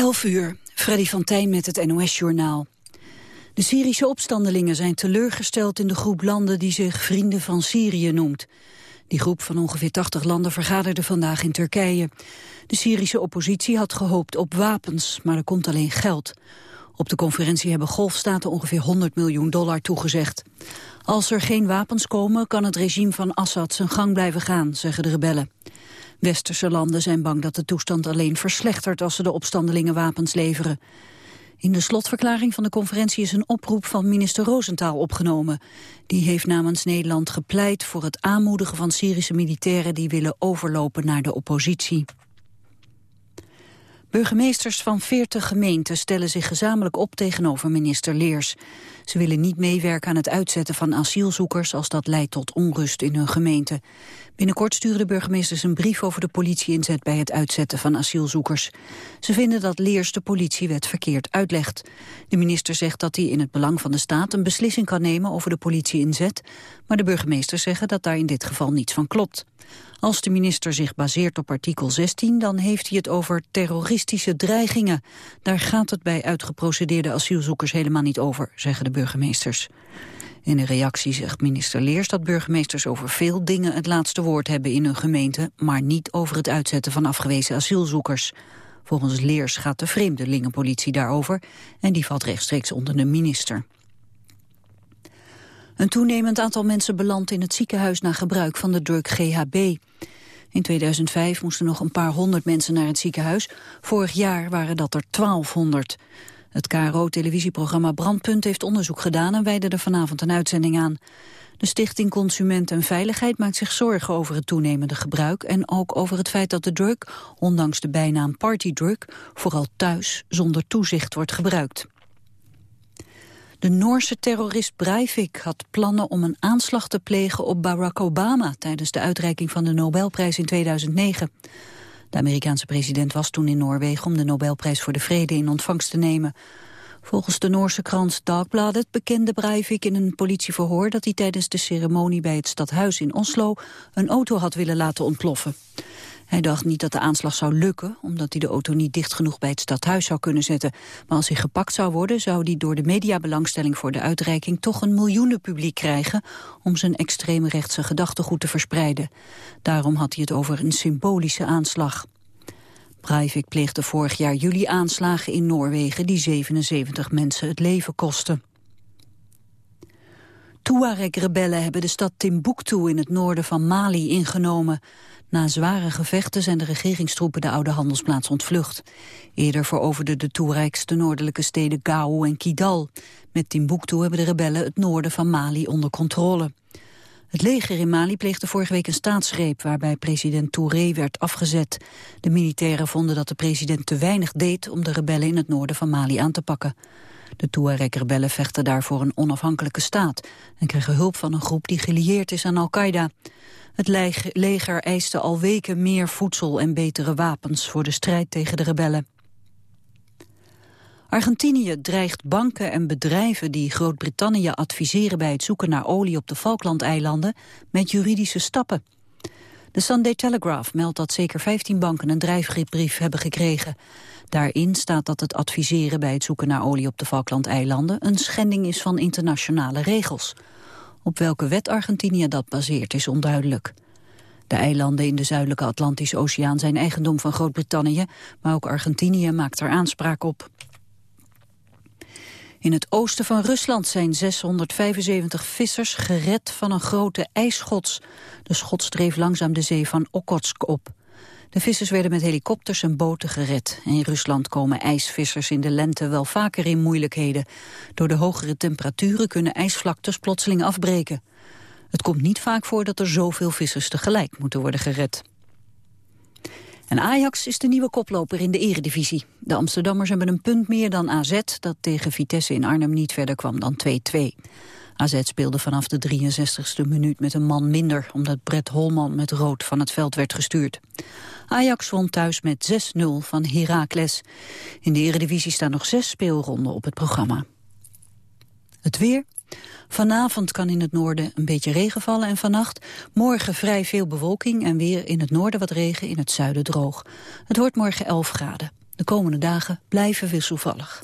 11 uur, Freddy van Tijn met het NOS-journaal. De Syrische opstandelingen zijn teleurgesteld in de groep landen die zich Vrienden van Syrië noemt. Die groep van ongeveer 80 landen vergaderde vandaag in Turkije. De Syrische oppositie had gehoopt op wapens, maar er komt alleen geld. Op de conferentie hebben golfstaten ongeveer 100 miljoen dollar toegezegd. Als er geen wapens komen, kan het regime van Assad zijn gang blijven gaan, zeggen de rebellen. Westerse landen zijn bang dat de toestand alleen verslechtert als ze de opstandelingen wapens leveren. In de slotverklaring van de conferentie is een oproep van minister Roosentaal opgenomen. Die heeft namens Nederland gepleit voor het aanmoedigen van Syrische militairen die willen overlopen naar de oppositie. Burgemeesters van 40 gemeenten stellen zich gezamenlijk op tegenover minister Leers. Ze willen niet meewerken aan het uitzetten van asielzoekers als dat leidt tot onrust in hun gemeente. Binnenkort sturen de burgemeesters een brief over de politieinzet bij het uitzetten van asielzoekers. Ze vinden dat Leers de politiewet verkeerd uitlegt. De minister zegt dat hij in het belang van de staat een beslissing kan nemen over de politieinzet, maar de burgemeesters zeggen dat daar in dit geval niets van klopt. Als de minister zich baseert op artikel 16, dan heeft hij het over terroristische dreigingen. Daar gaat het bij uitgeprocedeerde asielzoekers helemaal niet over, zeggen de burgemeesters. In een reactie zegt minister Leers dat burgemeesters over veel dingen het laatste woord hebben in hun gemeente, maar niet over het uitzetten van afgewezen asielzoekers. Volgens Leers gaat de vreemdelingenpolitie daarover en die valt rechtstreeks onder de minister. Een toenemend aantal mensen belandt in het ziekenhuis na gebruik van de drug GHB. In 2005 moesten nog een paar honderd mensen naar het ziekenhuis. Vorig jaar waren dat er 1200. Het KRO-televisieprogramma Brandpunt heeft onderzoek gedaan... en wijde er vanavond een uitzending aan. De Stichting Consument en Veiligheid maakt zich zorgen over het toenemende gebruik... en ook over het feit dat de drug, ondanks de bijnaam partydrug... vooral thuis zonder toezicht wordt gebruikt. De Noorse terrorist Breivik had plannen om een aanslag te plegen op Barack Obama tijdens de uitreiking van de Nobelprijs in 2009. De Amerikaanse president was toen in Noorwegen om de Nobelprijs voor de Vrede in ontvangst te nemen. Volgens de Noorse krant Dagbladet bekende Breivik in een politieverhoor dat hij tijdens de ceremonie bij het stadhuis in Oslo een auto had willen laten ontploffen. Hij dacht niet dat de aanslag zou lukken, omdat hij de auto niet dicht genoeg bij het stadhuis zou kunnen zetten. Maar als hij gepakt zou worden, zou hij door de mediabelangstelling voor de uitreiking toch een miljoenenpubliek krijgen om zijn extreme rechtse gedachtegoed te verspreiden. Daarom had hij het over een symbolische aanslag. Breivik pleegde vorig jaar juli aanslagen in Noorwegen die 77 mensen het leven kosten. Tuareg-rebellen hebben de stad Timbuktu in het noorden van Mali ingenomen. Na zware gevechten zijn de regeringstroepen de oude handelsplaats ontvlucht. Eerder veroverden de Touaregs de noordelijke steden Gao en Kidal. Met Timbuktu hebben de rebellen het noorden van Mali onder controle. Het leger in Mali pleegde vorige week een staatsgreep waarbij president Touré werd afgezet. De militairen vonden dat de president te weinig deed om de rebellen in het noorden van Mali aan te pakken. De Tuareg-rebellen vechten daarvoor een onafhankelijke staat en kregen hulp van een groep die gelieerd is aan Al-Qaeda. Het leger eiste al weken meer voedsel en betere wapens voor de strijd tegen de rebellen. Argentinië dreigt banken en bedrijven die Groot-Brittannië adviseren bij het zoeken naar olie op de Falklandeilanden met juridische stappen. De Sunday Telegraph meldt dat zeker 15 banken een drijfbrief hebben gekregen. Daarin staat dat het adviseren bij het zoeken naar olie op de Falklandeilanden een schending is van internationale regels. Op welke wet Argentinië dat baseert is onduidelijk. De eilanden in de zuidelijke Atlantische Oceaan zijn eigendom van Groot-Brittannië, maar ook Argentinië maakt er aanspraak op. In het oosten van Rusland zijn 675 vissers gered van een grote ijsschots. De schots dreef langzaam de zee van Okhotsk op. De vissers werden met helikopters en boten gered. In Rusland komen ijsvissers in de lente wel vaker in moeilijkheden. Door de hogere temperaturen kunnen ijsvlaktes plotseling afbreken. Het komt niet vaak voor dat er zoveel vissers tegelijk moeten worden gered. En Ajax is de nieuwe koploper in de eredivisie. De Amsterdammers hebben een punt meer dan AZ... dat tegen Vitesse in Arnhem niet verder kwam dan 2-2. AZ speelde vanaf de 63ste minuut met een man minder... omdat Brett Holman met rood van het veld werd gestuurd. Ajax won thuis met 6-0 van Heracles. In de eredivisie staan nog zes speelronden op het programma. Het weer. Vanavond kan in het noorden een beetje regen vallen en vannacht. Morgen vrij veel bewolking en weer in het noorden wat regen, in het zuiden droog. Het wordt morgen 11 graden. De komende dagen blijven wisselvallig.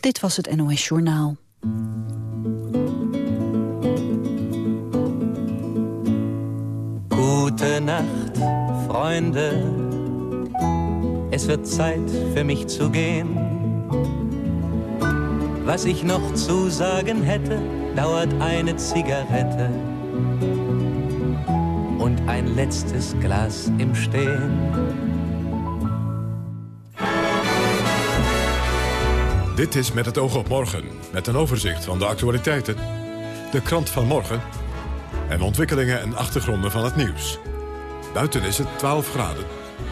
Dit was het NOS Journaal. Gute Nacht, Freunde. Es wird Zeit für mich zu gehen. Was ich noch zu sagen hätte, dauert eine Zigarette und ein letztes Glas im Stehen. Dit is Met het oog op morgen, met een overzicht van de actualiteiten. De krant van morgen en ontwikkelingen en achtergronden van het nieuws. Buiten is het 12 graden.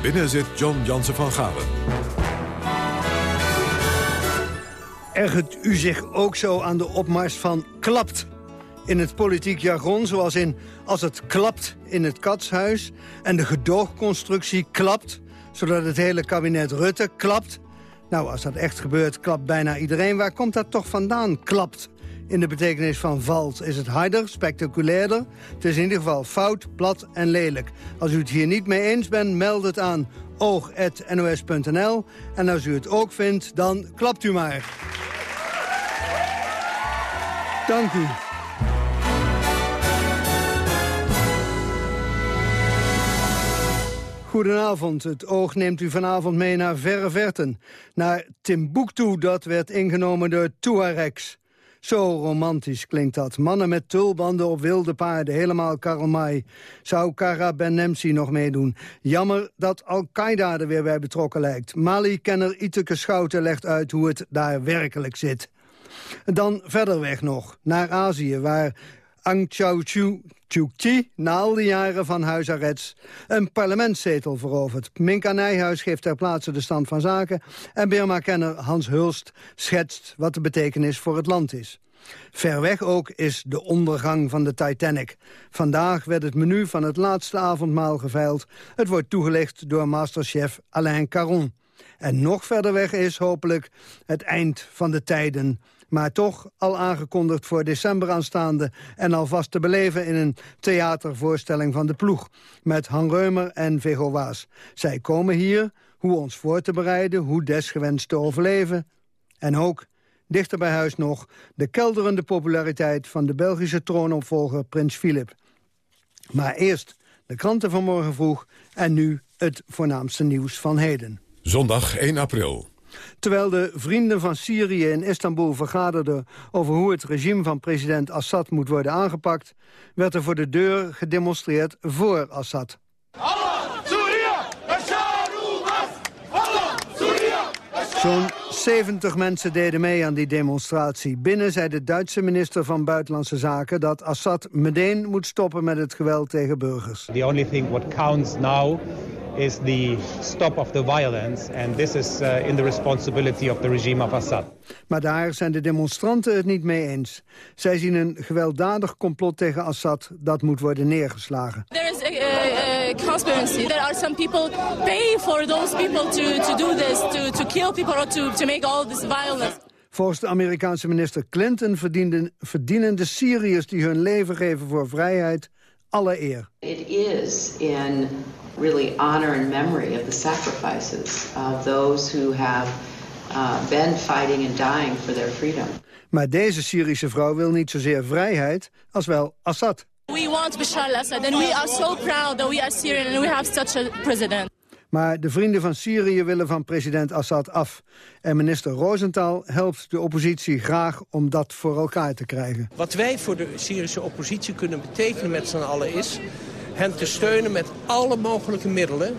Binnen zit John Jansen van Galen. Ergert u zich ook zo aan de opmars van klapt? In het politiek jargon, zoals in als het klapt in het katshuis... en de gedoogconstructie klapt, zodat het hele kabinet Rutte klapt... Nou, als dat echt gebeurt, klapt bijna iedereen. Waar komt dat toch vandaan, klapt? In de betekenis van valt is het harder, spectaculairder. Het is in ieder geval fout, plat en lelijk. Als u het hier niet mee eens bent, meld het aan oog.nos.nl. En als u het ook vindt, dan klapt u maar. Dank u. Goedenavond. Het oog neemt u vanavond mee naar verre verten. Naar Timbuktu, dat werd ingenomen door Tuaregs. Zo romantisch klinkt dat. Mannen met tulbanden op wilde paarden, helemaal Karl Zou Kara Ben Nemsi nog meedoen? Jammer dat Al-Qaeda er weer bij betrokken lijkt. Mali-kenner Iteke Schouten legt uit hoe het daar werkelijk zit. Dan verder weg nog, naar Azië, waar Aung Chau Kyi, na al die jaren van huisarrest, een parlementszetel veroverd. Minka Nijhuis geeft ter plaatse de stand van zaken... en Birma-kenner Hans Hulst schetst wat de betekenis voor het land is. Ver weg ook is de ondergang van de Titanic. Vandaag werd het menu van het laatste avondmaal geveild. Het wordt toegelicht door masterchef Alain Caron. En nog verder weg is hopelijk het eind van de tijden maar toch al aangekondigd voor december aanstaande... en alvast te beleven in een theatervoorstelling van de ploeg... met Han Reumer en Viggo Waas. Zij komen hier, hoe ons voor te bereiden, hoe desgewenst te overleven... en ook, dichter bij huis nog, de kelderende populariteit... van de Belgische troonopvolger Prins Philip. Maar eerst de kranten van morgen vroeg en nu het voornaamste nieuws van heden. Zondag 1 april. Terwijl de vrienden van Syrië in Istanbul vergaderden over hoe het regime van president Assad moet worden aangepakt, werd er voor de deur gedemonstreerd voor Assad. Zo'n 70 mensen deden mee aan die demonstratie. Binnen zei de Duitse minister van Buitenlandse Zaken dat Assad meteen moet stoppen met het geweld tegen burgers. The only thing what counts now is the stop of the violence. And this is uh, in the responsibility of the regime of Assad. Maar daar zijn de demonstranten het niet mee eens. Zij zien een gewelddadig complot tegen Assad dat moet worden neergeslagen. There is a, a conspiracy. There are some people pay for those people to, to do this, to, to kill people or to, to make all this violence. Volgens de Amerikaanse minister Clinton verdienen, verdienen de Syriërs die hun leven geven voor vrijheid alle eer. It is in really honor and memory of the sacrifices of those who have uh, been fighting and dying for their freedom. Maar deze Syrische vrouw wil niet zozeer vrijheid als wel Assad. We want Bashar al-Assad and we are so proud that we are Syrian and we have such a president. Maar de vrienden van Syrië willen van president Assad af. En minister Rosenthal helpt de oppositie graag om dat voor elkaar te krijgen. Wat wij voor de Syrische oppositie kunnen betekenen met z'n allen is... hen te steunen met alle mogelijke middelen,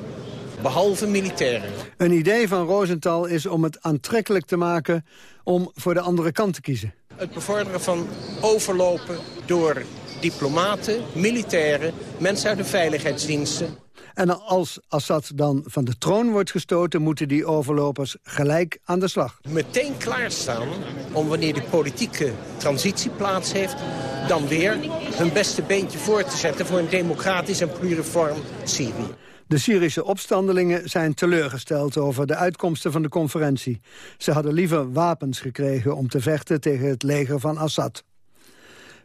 behalve militairen. Een idee van Rosenthal is om het aantrekkelijk te maken om voor de andere kant te kiezen. Het bevorderen van overlopen door diplomaten, militairen, mensen uit de veiligheidsdiensten. En als Assad dan van de troon wordt gestoten... moeten die overlopers gelijk aan de slag. Meteen klaarstaan om wanneer die politieke transitie plaats heeft... dan weer hun beste beentje voor te zetten... voor een democratisch en pluriform Syrië. De Syrische opstandelingen zijn teleurgesteld over de uitkomsten van de conferentie. Ze hadden liever wapens gekregen om te vechten tegen het leger van Assad.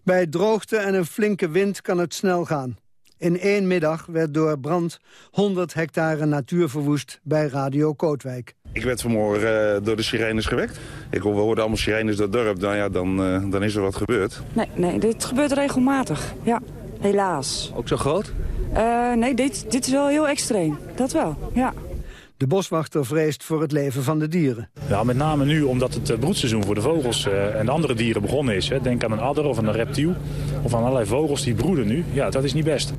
Bij droogte en een flinke wind kan het snel gaan. In één middag werd door brand 100 hectare natuur verwoest bij Radio Kootwijk. Ik werd vanmorgen door de sirenes gewekt. Ik hoor, we hoorden allemaal sirenes door het dorp. Nou ja, dan, dan is er wat gebeurd. Nee, nee, dit gebeurt regelmatig. Ja, helaas. Ook zo groot? nee, dit, dit is wel heel extreem. Dat wel, ja. De boswachter vreest voor het leven van de dieren. Ja, met name nu omdat het broedseizoen voor de vogels en de andere dieren begonnen is. Hè. Denk aan een adder of een reptiel of aan allerlei vogels die broeden nu. Ja, dat is niet best.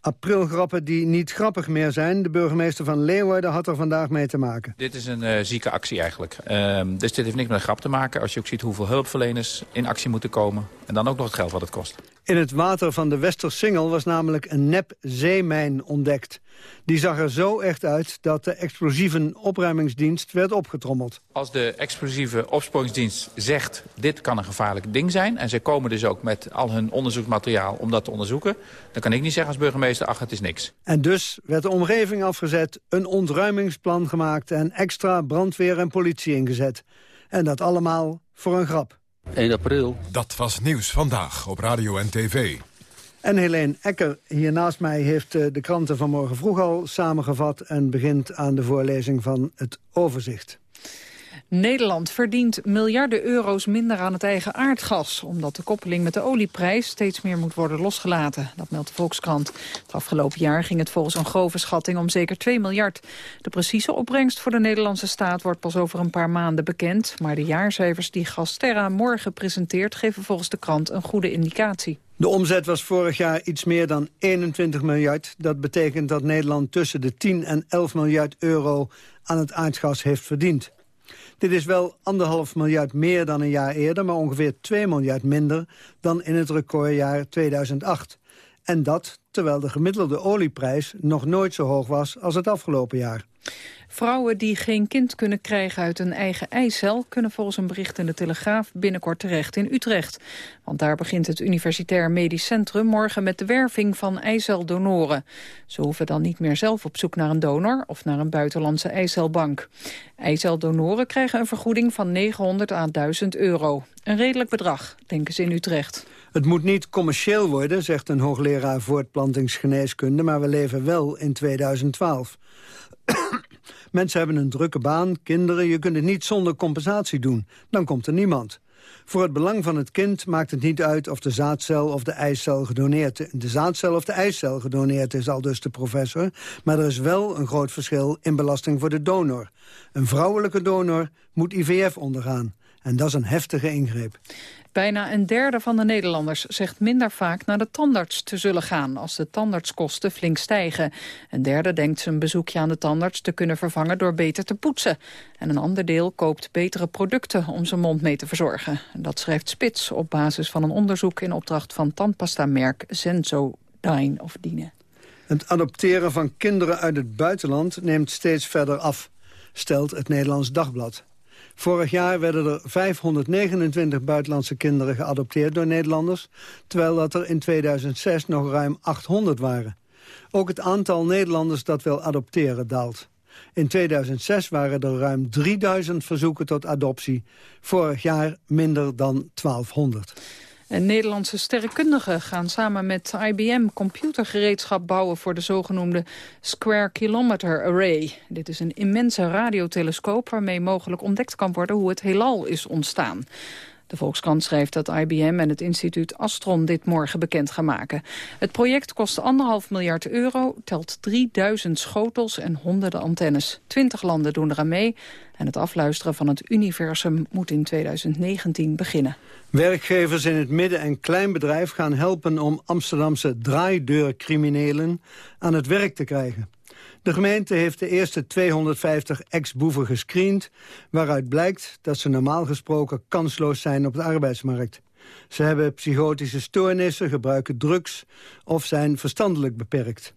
Aprilgrappen die niet grappig meer zijn. De burgemeester van Leeuwarden had er vandaag mee te maken. Dit is een uh, zieke actie eigenlijk. Uh, dus dit heeft niks met een grap te maken. Als je ook ziet hoeveel hulpverleners in actie moeten komen. En dan ook nog het geld wat het kost. In het water van de Westersingel was namelijk een nep zeemijn ontdekt. Die zag er zo echt uit dat de explosieve opruimingsdienst werd opgetrommeld. Als de explosieve opsporingsdienst zegt dit kan een gevaarlijk ding zijn... en ze komen dus ook met al hun onderzoeksmateriaal om dat te onderzoeken... dan kan ik niet zeggen als burgemeester, ach het is niks. En dus werd de omgeving afgezet, een ontruimingsplan gemaakt... en extra brandweer en politie ingezet. En dat allemaal voor een grap. 1 april. Dat was nieuws vandaag op radio en tv. En Helene Ecker hier naast mij heeft eh, de kranten van morgen vroeg al samengevat... en begint aan de voorlezing van het overzicht. Nederland verdient miljarden euro's minder aan het eigen aardgas... omdat de koppeling met de olieprijs steeds meer moet worden losgelaten. Dat meldt de Volkskrant. Het afgelopen jaar ging het volgens een grove schatting om zeker 2 miljard. De precieze opbrengst voor de Nederlandse staat wordt pas over een paar maanden bekend. Maar de jaarcijfers die Gasterra morgen presenteert... geven volgens de krant een goede indicatie. De omzet was vorig jaar iets meer dan 21 miljard. Dat betekent dat Nederland tussen de 10 en 11 miljard euro aan het aardgas heeft verdiend. Dit is wel anderhalf miljard meer dan een jaar eerder... maar ongeveer 2 miljard minder dan in het recordjaar 2008. En dat terwijl de gemiddelde olieprijs nog nooit zo hoog was als het afgelopen jaar. Vrouwen die geen kind kunnen krijgen uit een eigen eicel... kunnen volgens een bericht in de Telegraaf binnenkort terecht in Utrecht. Want daar begint het Universitair Medisch Centrum morgen met de werving van eiceldonoren. Ze hoeven dan niet meer zelf op zoek naar een donor of naar een buitenlandse eicelbank. Eiceldonoren krijgen een vergoeding van 900 à 1000 euro. Een redelijk bedrag, denken ze in Utrecht. Het moet niet commercieel worden, zegt een hoogleraar voortplantingsgeneeskunde... maar we leven wel in 2012. Mensen hebben een drukke baan, kinderen, je kunt het niet zonder compensatie doen. Dan komt er niemand. Voor het belang van het kind maakt het niet uit of de zaadcel of de eicel gedoneerd de zaadcel of de eicel gedoneerd is, al dus de professor. Maar er is wel een groot verschil in belasting voor de donor. Een vrouwelijke donor moet IVF ondergaan. En dat is een heftige ingreep. Bijna een derde van de Nederlanders zegt minder vaak naar de tandarts te zullen gaan als de tandartskosten flink stijgen. Een derde denkt zijn bezoekje aan de tandarts te kunnen vervangen door beter te poetsen. En een ander deel koopt betere producten om zijn mond mee te verzorgen. Dat schrijft Spits op basis van een onderzoek in opdracht van tandpasta-merk Sensodyne of Dine. Het adopteren van kinderen uit het buitenland neemt steeds verder af, stelt het Nederlands Dagblad. Vorig jaar werden er 529 buitenlandse kinderen geadopteerd door Nederlanders... terwijl dat er in 2006 nog ruim 800 waren. Ook het aantal Nederlanders dat wil adopteren daalt. In 2006 waren er ruim 3000 verzoeken tot adoptie. Vorig jaar minder dan 1200. Nederlandse sterrenkundigen gaan samen met IBM computergereedschap bouwen voor de zogenoemde Square Kilometer Array. Dit is een immense radiotelescoop waarmee mogelijk ontdekt kan worden hoe het heelal is ontstaan. De Volkskrant schrijft dat IBM en het instituut Astron dit morgen bekend gaan maken. Het project kost anderhalf miljard euro, telt 3000 schotels en honderden antennes. Twintig landen doen eraan mee en het afluisteren van het universum moet in 2019 beginnen. Werkgevers in het midden- en kleinbedrijf gaan helpen om Amsterdamse draaideurcriminelen aan het werk te krijgen. De gemeente heeft de eerste 250 ex-boeven gescreend... waaruit blijkt dat ze normaal gesproken kansloos zijn op de arbeidsmarkt. Ze hebben psychotische stoornissen, gebruiken drugs of zijn verstandelijk beperkt.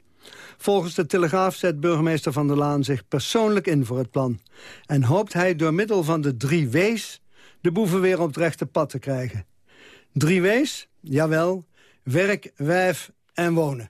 Volgens de Telegraaf zet burgemeester Van der Laan zich persoonlijk in voor het plan. En hoopt hij door middel van de drie W's de boeven weer op het rechte pad te krijgen. Drie W's? Jawel. Werk, wijf en wonen.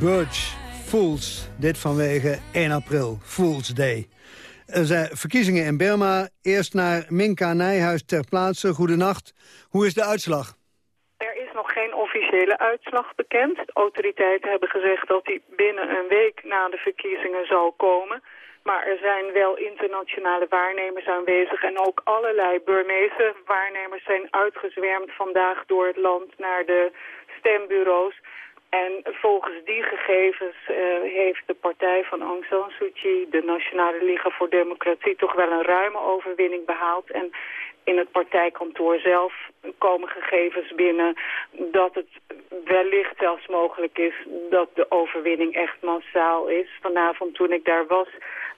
Birch, Fools. Dit vanwege 1 april, Fools Day. Er zijn verkiezingen in Burma. Eerst naar Minka Nijhuis ter plaatse. Goedenacht. Hoe is de uitslag? Er is nog geen officiële uitslag bekend. Autoriteiten hebben gezegd dat die binnen een week na de verkiezingen zal komen. Maar er zijn wel internationale waarnemers aanwezig en ook allerlei Burmese waarnemers zijn uitgezwermd vandaag door het land naar de stembureaus. En volgens die gegevens uh, heeft de partij van Aung San Suu Kyi, de Nationale Liga voor Democratie, toch wel een ruime overwinning behaald. En in het partijkantoor zelf komen gegevens binnen dat het wellicht zelfs mogelijk is dat de overwinning echt massaal is. Vanavond toen ik daar was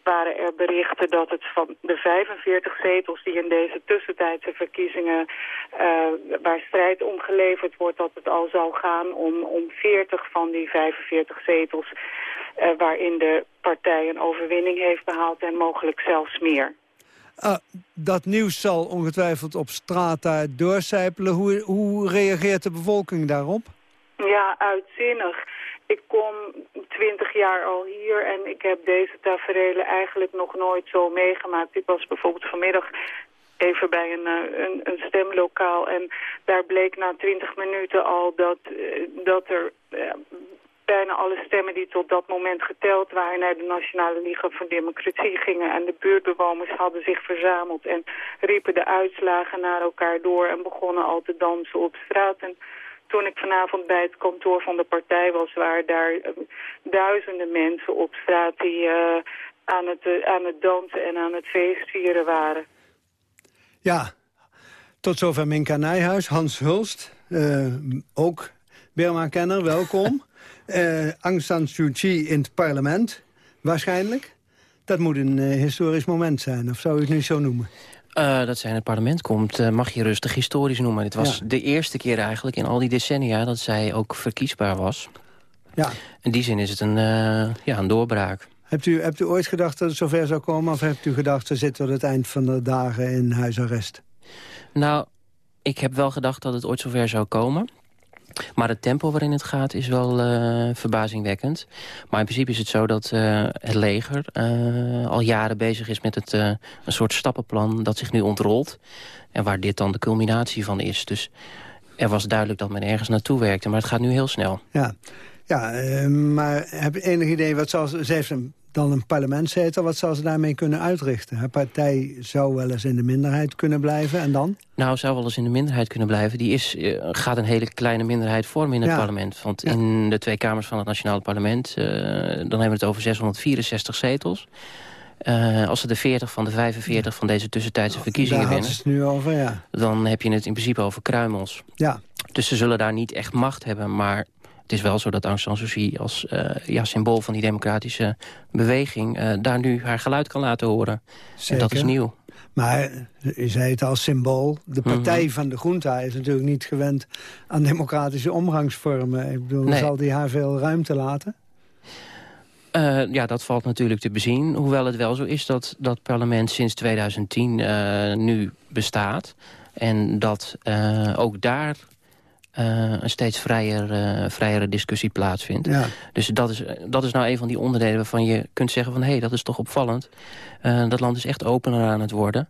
waren er berichten dat het van de 45 zetels die in deze tussentijdse verkiezingen uh, waar strijd om geleverd wordt, dat het al zou gaan om, om 40 van die 45 zetels uh, waarin de partij een overwinning heeft behaald en mogelijk zelfs meer. Uh, dat nieuws zal ongetwijfeld op straat daar doorcijpelen. Hoe, hoe reageert de bevolking daarop? Ja, uitzinnig. Ik kom twintig jaar al hier en ik heb deze tafereelen eigenlijk nog nooit zo meegemaakt. Ik was bijvoorbeeld vanmiddag even bij een, eh, een, een stemlokaal en daar bleek na twintig minuten al dat, eh, dat er uh, bijna alle stemmen die tot dat moment geteld waren naar de Nationale Liga voor Democratie gingen. En de buurtbewoners hadden zich verzameld en riepen de uitslagen naar elkaar door en begonnen al te dansen op straat. En toen ik vanavond bij het kantoor van de partij was... waren daar uh, duizenden mensen op straat die uh, aan, het, uh, aan het dansen en aan het feestvieren waren. Ja, tot zover Minka Nijhuis. Hans Hulst, ook Burma-kenner, welkom. Aung San Suu Kyi in het parlement, waarschijnlijk. Dat moet een historisch moment zijn, of zou u het nu zo noemen? Uh, dat zij in het parlement komt, uh, mag je rustig historisch noemen. Het was ja. de eerste keer eigenlijk in al die decennia dat zij ook verkiesbaar was. Ja. In die zin is het een, uh, ja, een doorbraak. Hebt u, hebt u ooit gedacht dat het zover zou komen? Of hebt u gedacht, ze zit tot het eind van de dagen in huisarrest? Nou, ik heb wel gedacht dat het ooit zover zou komen. Maar het tempo waarin het gaat is wel uh, verbazingwekkend. Maar in principe is het zo dat uh, het leger uh, al jaren bezig is met het, een soort stappenplan dat zich nu ontrolt. En waar dit dan de culminatie van is. Dus er was duidelijk dat men ergens naartoe werkte. Maar het gaat nu heel snel. Ja, ja maar heb je enig idee wat zal. Ze heeft een dan een parlementszetel. Wat zal ze daarmee kunnen uitrichten? Haar partij zou wel eens in de minderheid kunnen blijven. En dan? Nou, zou wel eens in de minderheid kunnen blijven. Die is, uh, gaat een hele kleine minderheid vormen in het ja. parlement. Want ja. in de twee kamers van het nationale parlement... Uh, dan hebben we het over 664 zetels. Uh, als ze de 40 van de 45 ja. van deze tussentijdse verkiezingen daar winnen... het nu over, ja. Dan heb je het in principe over kruimels. Ja. Dus ze zullen daar niet echt macht hebben, maar... Het is wel zo dat Aung San Suu Kyi als uh, ja, symbool van die democratische beweging... Uh, daar nu haar geluid kan laten horen. Zeker. En dat is nieuw. Maar u zei het als symbool. De partij mm -hmm. van de junta is natuurlijk niet gewend aan democratische omgangsvormen. Ik bedoel, nee. zal die haar veel ruimte laten? Uh, ja, dat valt natuurlijk te bezien. Hoewel het wel zo is dat dat parlement sinds 2010 uh, nu bestaat. En dat uh, ook daar een steeds vrijer, uh, vrijere discussie plaatsvindt. Ja. Dus dat is, dat is nou een van die onderdelen waarvan je kunt zeggen van... hé, hey, dat is toch opvallend. Uh, dat land is echt opener aan het worden.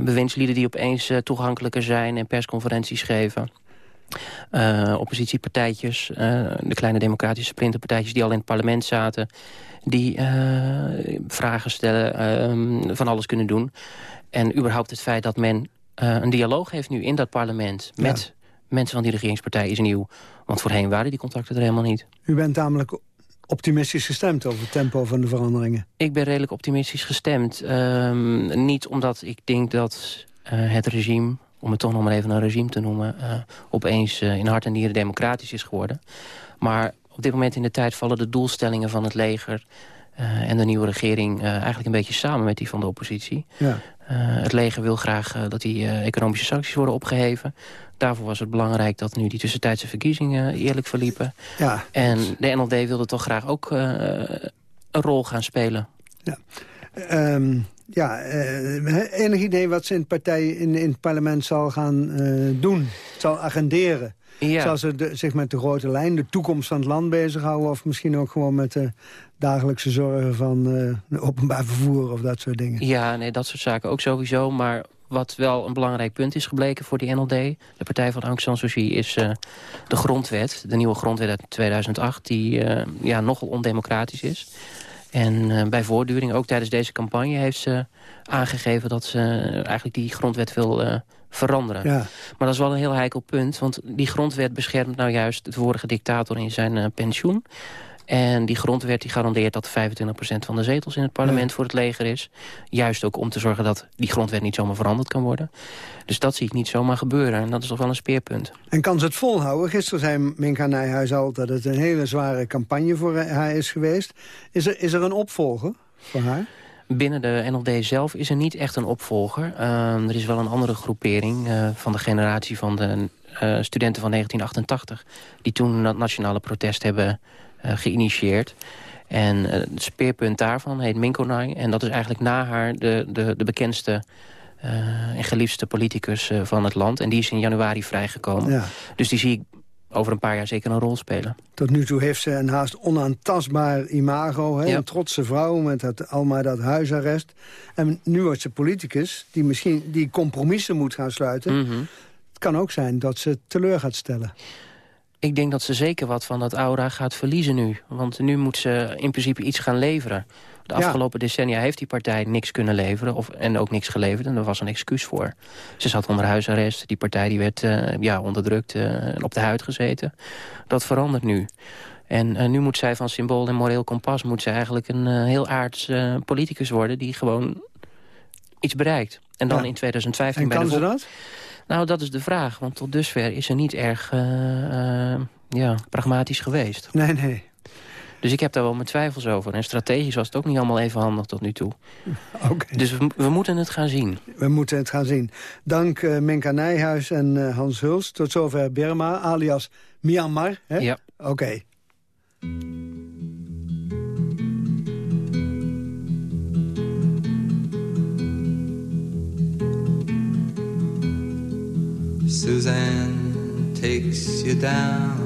bewindslieden die opeens toegankelijker zijn en persconferenties geven. oppositiepartijtjes, de kleine democratische splinterpartijtjes... die al in het parlement zaten, die vragen stellen, van alles kunnen doen. En überhaupt het feit dat men een dialoog heeft nu in dat parlement... met mensen van die regeringspartij is nieuw. Want voorheen waren die contacten er helemaal niet. U bent namelijk optimistisch gestemd over het tempo van de veranderingen. Ik ben redelijk optimistisch gestemd. Um, niet omdat ik denk dat uh, het regime, om het toch nog maar even een regime te noemen... Uh, opeens uh, in hart en nieren democratisch is geworden. Maar op dit moment in de tijd vallen de doelstellingen van het leger... en de nieuwe regering eigenlijk een beetje samen met die van de oppositie. Ja. Het leger wil graag dat die economische sancties worden opgeheven. Daarvoor was het belangrijk dat nu die tussentijdse verkiezingen eerlijk verliepen. Ja. En de NLD wilde toch graag ook een rol gaan spelen. Ja. Um, ja, enig idee wat ze in het, partij, in, in het parlement zal gaan doen, zal agenderen? Ja. Zal ze de, zich met de grote lijn, de toekomst van het land bezighouden... of misschien ook gewoon met de dagelijkse zorgen van uh, openbaar vervoer of dat soort dingen? Ja, nee, dat soort zaken ook sowieso. Maar wat wel een belangrijk punt is gebleken voor die NLD... de partij van Aung San Suu Kyi, is uh, de grondwet. De nieuwe grondwet uit 2008, die uh, ja, nogal ondemocratisch is. En uh, bij voortduring, ook tijdens deze campagne... heeft ze aangegeven dat ze eigenlijk die grondwet wil veranderen. Ja. Maar dat is wel een heel heikel punt, want die grondwet beschermt nou juist de vorige dictator in zijn uh, pensioen. En die grondwet die garandeert dat 25% van de zetels in het parlement voor het leger is. Juist ook om te zorgen dat die grondwet niet zomaar veranderd kan worden. Dus dat zie ik niet zomaar gebeuren. En dat is toch wel een speerpunt. En kan ze het volhouden? Gisteren zei Minka Nijhuis al dat het een hele zware campagne voor haar is geweest. Is er, is er een opvolger voor haar? Binnen de NLD zelf is er niet echt een opvolger. Uh, er is wel een andere groepering uh, van de generatie van de uh, studenten van 1988... die toen dat nationale protest hebben geïnitieerd. En het speerpunt daarvan heet Minkonai. En dat is eigenlijk na haar de, de, de bekendste en geliefdste politicus van het land. En die is in januari vrijgekomen. Ja. Dus die zie ik over een paar jaar zeker een rol spelen. Tot nu toe heeft ze een haast onaantastbaar imago. Hè? Een trotse vrouw met dat, allemaal dat huisarrest. En nu wordt ze politicus die misschien die compromissen moet gaan sluiten. Mhm. Het kan ook zijn dat ze teleur gaat stellen. Ik denk dat ze zeker wat van dat aura gaat verliezen nu. Want nu moet ze in principe iets gaan leveren. De afgelopen decennia heeft die partij niks kunnen leveren. Of, en ook niks geleverd. En daar was een excuus voor. Ze zat onder huisarrest. Die partij die werd uh, ja, onderdrukt uh, en op de huid gezeten. Dat verandert nu. En uh, nu moet zij van symbool en moreel kompas... moet zij eigenlijk een heel aards politicus worden... die gewoon iets bereikt. En dan in 2015... En bij kan de ze dat? Nou, dat is de vraag. Want tot dusver is ze niet erg ja, pragmatisch geweest. Nee, nee. Dus ik heb daar wel mijn twijfels over. En strategisch was het ook niet allemaal even handig tot nu toe. Okay. Dus we, we, moeten het gaan zien. We moeten het gaan zien. Dank uh, Minka Nijhuis en uh, Hans Huls. Tot zover Burma, alias Myanmar. Hè? Ja. Oké. Okay. Suzanne takes you down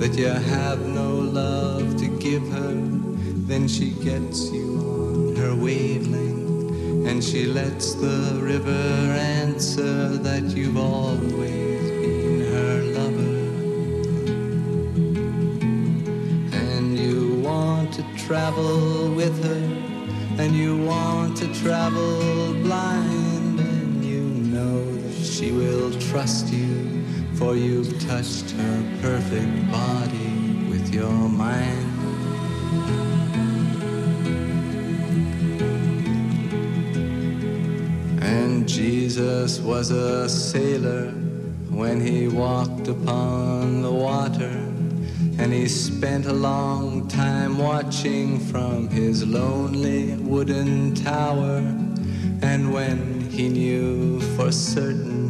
that you have no love to give her, then she gets you on her wavelength, and she lets the river answer that you've always been her lover. And you want to travel with her, and you want to travel blind, and you know that she will trust you for you've touched her perfect body with your mind. And Jesus was a sailor when he walked upon the water. And he spent a long time watching from his lonely wooden tower. And when he knew for certain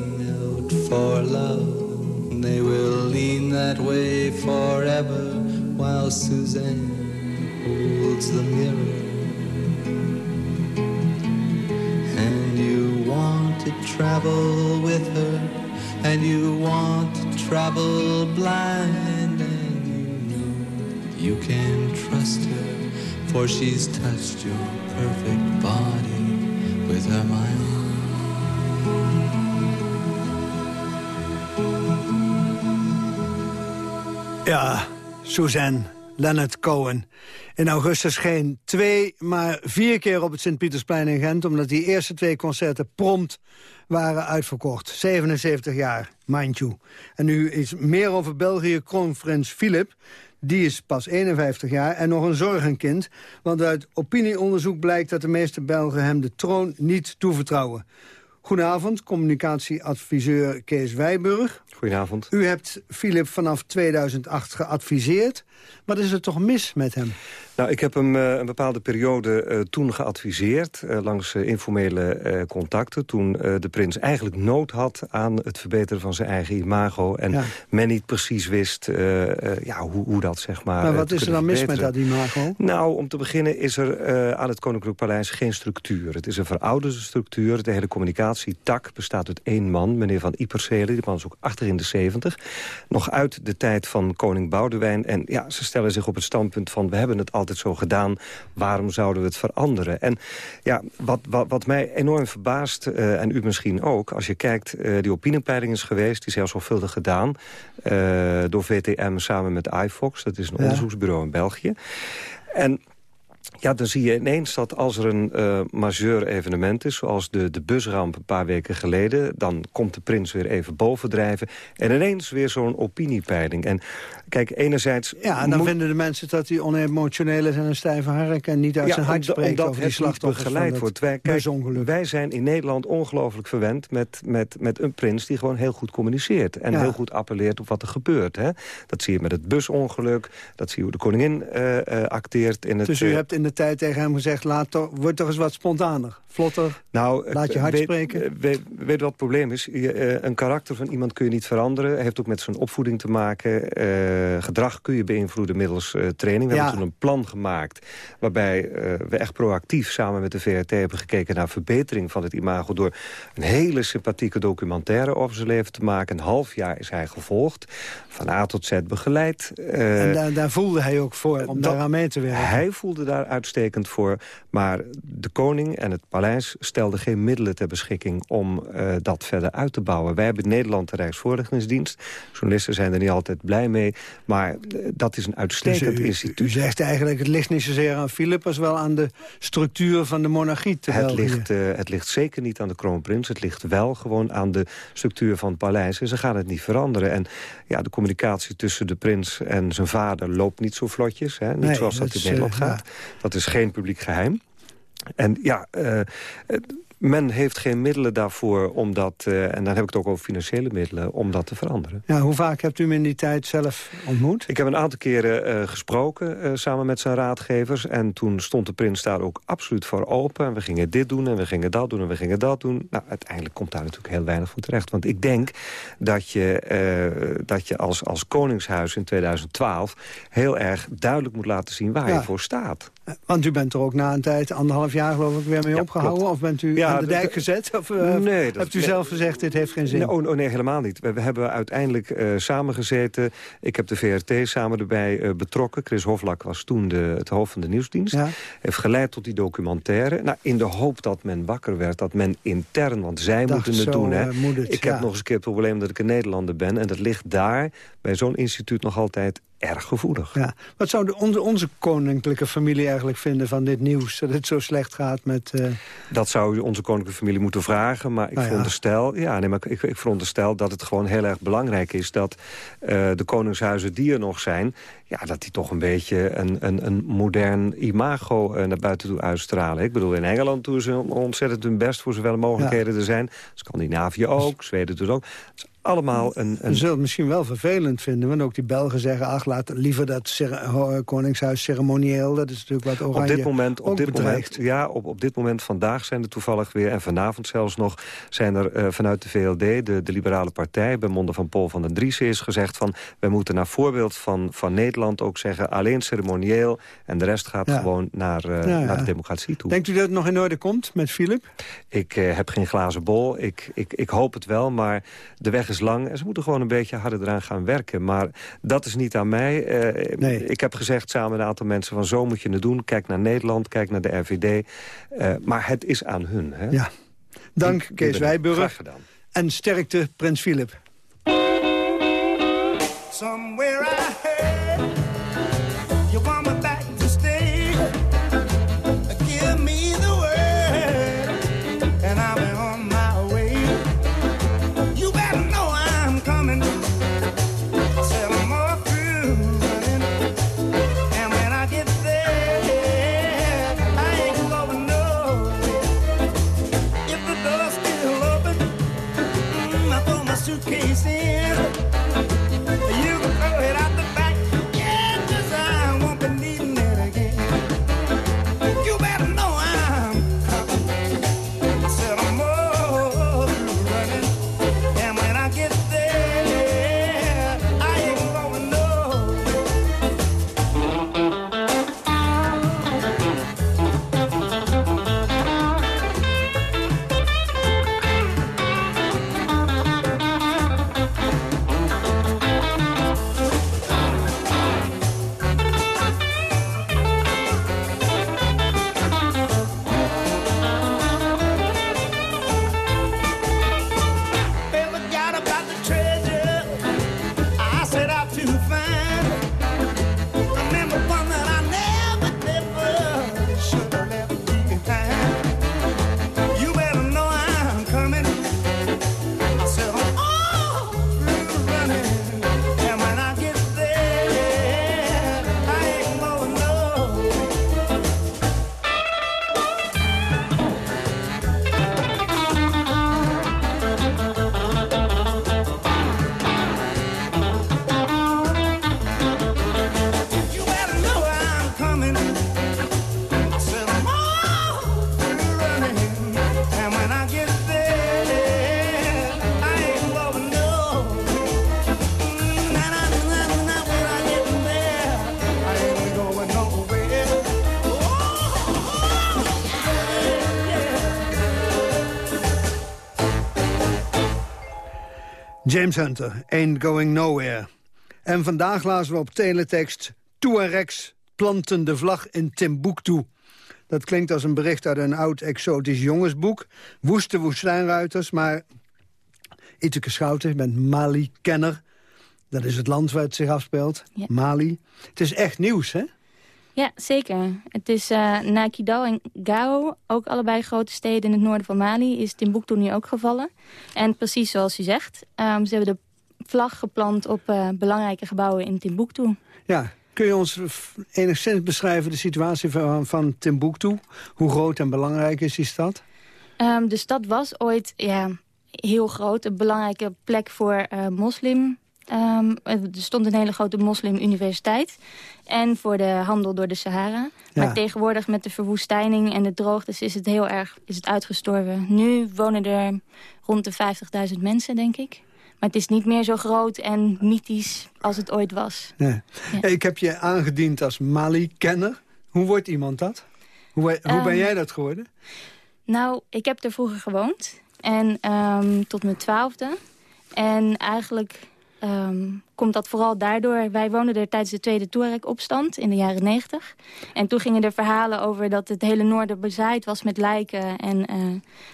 for love. They will lean that way forever while Suzanne holds the mirror. And you want to travel with her, and you want to travel blind, and you know you can trust her, for she's touched your perfect body with her mind. Ja, Suzanne Leonard Cohen. In augustus geen twee, maar vier keer op het Sint-Pietersplein in Gent... omdat die eerste twee concerten prompt waren uitverkocht. 77 jaar, mind you. En nu is meer over België kroonprins Philip... Die is pas 51 jaar en nog een zorgenkind. Want uit opinieonderzoek blijkt dat de meeste Belgen hem de troon niet toevertrouwen. Goedenavond, communicatieadviseur Kees Wijburg. Goedenavond. U hebt Philip vanaf 2008 geadviseerd. Wat is er toch mis met hem? Nou, ik heb hem uh, een bepaalde periode uh, toen geadviseerd... Uh, langs informele contacten. Toen de prins eigenlijk nood had aan het verbeteren van zijn eigen imago. En ja. men niet precies wist ja, hoe, hoe, dat, zeg maar... Maar wat is er dan mis met dat imago? Nou, om te beginnen is er aan het Koninklijk Paleis geen structuur. Het is een verouderde structuur. De hele communicatietak bestaat uit één man, meneer Van Ipersele. Die man is ook achter in de zeventig. Nog uit de tijd van koning Boudewijn. En ja, ze stellen zich op het standpunt van... we hebben het altijd zo gedaan, waarom zouden we het veranderen? En ja, wat, wat, wat mij enorm verbaast, uh, en u misschien ook... als je kijkt, uh, die opiniepeiling is geweest, die is heel zorgvuldig gedaan... Uh, door VTM samen met iFox, dat is een ja. onderzoeksbureau in België. En ja, dan zie je ineens dat als er een uh, majeur evenement is... zoals de, de busramp een paar weken geleden... dan komt de prins weer even bovendrijven. En ineens weer zo'n opiniepeiling. En kijk, enerzijds... Ja, en dan moet... vinden de mensen dat hij onemotioneel is en een stijve hark... en niet uit ja, zijn hart spreekt omdat over die slachtoffers begeleid wordt. Wij, kijk, wij zijn in Nederland ongelooflijk verwend met, met, met een prins... die gewoon heel goed communiceert. En ja. heel goed appelleert op wat er gebeurt. Hè? Dat zie je met het busongeluk. Dat zie je hoe de koningin uh, uh, acteert in het... Dus u hebt in de tijd tegen hem gezegd... Laat toch, word toch eens wat spontaner, vlotter, nou, laat je hart weet, spreken. Weet, weet wat het probleem is? Je, uh, een karakter van iemand kun je niet veranderen. heeft ook met zijn opvoeding te maken. Uh, gedrag kun je beïnvloeden middels uh, training. We ja. hebben toen een plan gemaakt... waarbij we echt proactief samen met de VRT hebben gekeken... naar verbetering van het imago... door een hele sympathieke documentaire over zijn leven te maken. Een half jaar is hij gevolgd. Van A tot Z begeleid. en daar, daar, voelde hij ook voor om daaraan mee te werken. Hij voelde daar uitstekend voor. Maar de koning en het paleis stelden geen middelen ter beschikking... om uh, dat verder uit te bouwen. Wij hebben in Nederland de Rijksvoorlichtingsdienst. Journalisten zijn er niet altijd blij mee. Maar uh, dat is een uitstekend dus u, instituut. U zegt eigenlijk, het ligt niet zozeer aan Philip... als wel aan de structuur van de monarchie. Het ligt, uh, het ligt zeker niet aan de kroonprins. Het ligt wel gewoon aan de structuur van het paleis. En ze gaan het niet veranderen. En ja, de communicatie tussen de prins en zijn vader loopt niet zo vlotjes. Hè? Niet nee, zoals dat, dat in Nederland gaat. Dat is geen publiek geheim. En ja, uh, men heeft geen middelen daarvoor om dat... Uh, en dan heb ik het ook over financiële middelen, om dat te veranderen. Ja, hoe vaak hebt u hem in die tijd zelf ontmoet? Ik heb een aantal keren uh, gesproken uh, samen met zijn raadgevers. En toen stond de prins daar ook absoluut voor open. En we gingen dit doen en we gingen dat doen en we gingen dat doen. Nou, uiteindelijk komt daar natuurlijk heel weinig van terecht. Want ik denk dat je, dat je als, als koningshuis in 2012... heel erg duidelijk moet laten zien waar ja. je voor staat. Want u bent er ook na een tijd, anderhalf jaar geloof ik, weer mee ja, opgehouden? Klopt. Of bent u ja, aan de dijk gezet? Of uh, nee, hebt u nee, zelf gezegd, dit heeft geen zin? Nee, oh, oh, nee helemaal niet. We, we hebben uiteindelijk uh, samengezeten. Ik heb de VRT samen erbij uh, betrokken. Chris Hoflak was toen de, het hoofd van de nieuwsdienst. Ja. Heeft geleid tot die documentaire. Nou, in de hoop dat men wakker werd, dat men intern, want zij Dacht, moeten het doen. Hè. Het, ik ja. heb nog eens een keer het probleem dat ik een Nederlander ben. En dat ligt daar, bij zo'n instituut nog altijd erg gevoelig. Ja. Wat zou de, onze, onze koninklijke familie eigenlijk vinden van dit nieuws? Dat het zo slecht gaat met... Uh... Dat zou onze koninklijke familie moeten vragen. Maar ik, nou ja. veronderstel, ja, nee, maar ik, ik veronderstel dat het gewoon heel erg belangrijk is... dat uh, de koningshuizen die er nog zijn... Ja, dat die toch een beetje een, een, een modern imago uh, naar buiten toe uitstralen. Ik bedoel, in Engeland doen ze ontzettend hun best... voor zoveel mogelijkheden ja. er zijn. Scandinavië ook, Zweden dus ook allemaal een... een... Je zult het misschien wel vervelend vinden, want ook die Belgen zeggen... ach, laat liever dat koningshuis ceremonieel, dat is natuurlijk wat oranje op dit moment, op dit bedreigt. moment, Ja, op, op dit moment, vandaag zijn er toevallig weer... en vanavond zelfs nog, zijn er uh, vanuit de VLD, de, de Liberale Partij... bij monden van Paul van den Driessen is gezegd van... wij moeten naar voorbeeld van, van Nederland ook zeggen... alleen ceremonieel en de rest gaat ja. gewoon naar, uh, ja, naar de democratie toe. Denkt u dat het nog in orde komt met Philip? Ik uh, heb geen glazen bol, ik, ik, ik hoop het wel, maar de weg is lang en ze moeten gewoon een beetje harder eraan gaan werken. Maar dat is niet aan mij. Uh, nee. Ik heb gezegd samen met een aantal mensen van zo moet je het doen. Kijk naar Nederland, kijk naar de RVD. Uh, maar het is aan hun. Hè? Ja. Dank Kees Wijburg. Graag gedaan. En sterkte Prins Philip. Somewhere I I James Hunter, Ain't Going Nowhere. En vandaag lazen we op teletext... Tuaregs planten de vlag in Timbuktu. Dat klinkt als een bericht uit een oud exotisch jongensboek. Woeste woestijnruiters, maar... Iteke Schouten, je bent Mali-kenner. Dat is het land waar het zich afspeelt, Ja. Mali. Het is echt nieuws, hè? Ja, zeker. Het is eh na Kidal en Gao, ook allebei grote steden in het noorden van Mali, is Timbuktu nu ook gevallen. En precies zoals u zegt, ehm, ze hebben de vlag geplant op eh, belangrijke gebouwen in Timbuktu. Ja, kun je ons enigszins beschrijven de situatie van, van Timbuktu? Hoe groot en belangrijk is die stad? Ehm, de stad was ooit ja, heel groot, een belangrijke plek voor eh, moslim. Ehm, er stond een hele grote moslimuniversiteit. En voor de handel door de Sahara. Ja. Maar tegenwoordig met de verwoestijning en de droogtes is het heel erg is het uitgestorven. Nu wonen er rond de 50.000 mensen, denk ik. Maar het is niet meer zo groot en mythisch als het ooit was. Nee. Ik heb je aangediend als Mali-kenner. Hoe wordt iemand dat? Hoe, hoe ben Ehm, jij dat geworden? Nou, ik heb er vroeger gewoond. En ehm, tot mijn twaalfde. En eigenlijk ehm, komt dat vooral daardoor. Wij woonden er tijdens de Tweede Touareg-opstand in de jaren negentig. En toen gingen er verhalen over dat het hele noorden bezaaid was met lijken. En eh,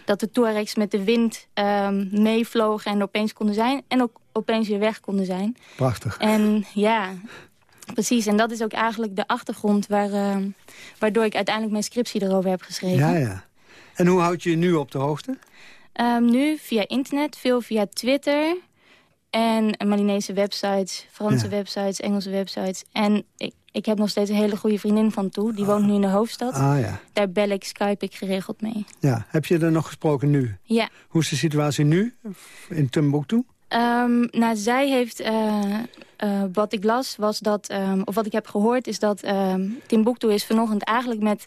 dat de Touaregs met de wind ehm, meevlogen en opeens konden zijn. En ook opeens weer weg konden zijn. Prachtig. En ja, Precies, en dat is ook eigenlijk de achtergrond... Waar, uh, waardoor ik uiteindelijk mijn scriptie erover heb geschreven. Ja, ja. En hoe houd je je nu op de hoogte? Um, nu via internet, veel via Twitter... en Malinese websites, Franse ja. websites, Engelse websites. En ik, ik heb nog steeds een hele goede vriendin van toe. Die woont nu in de hoofdstad. Ah, ja. Daar bel ik, Skype ik geregeld mee. Ja, heb je er nog gesproken nu? Ja. Hoe is de situatie nu in Timbuktu? Um, nou, zij heeft... Uh, uh, wat ik las, was dat... Um, of wat ik heb gehoord, is dat um, Timbuktu is vanochtend eigenlijk met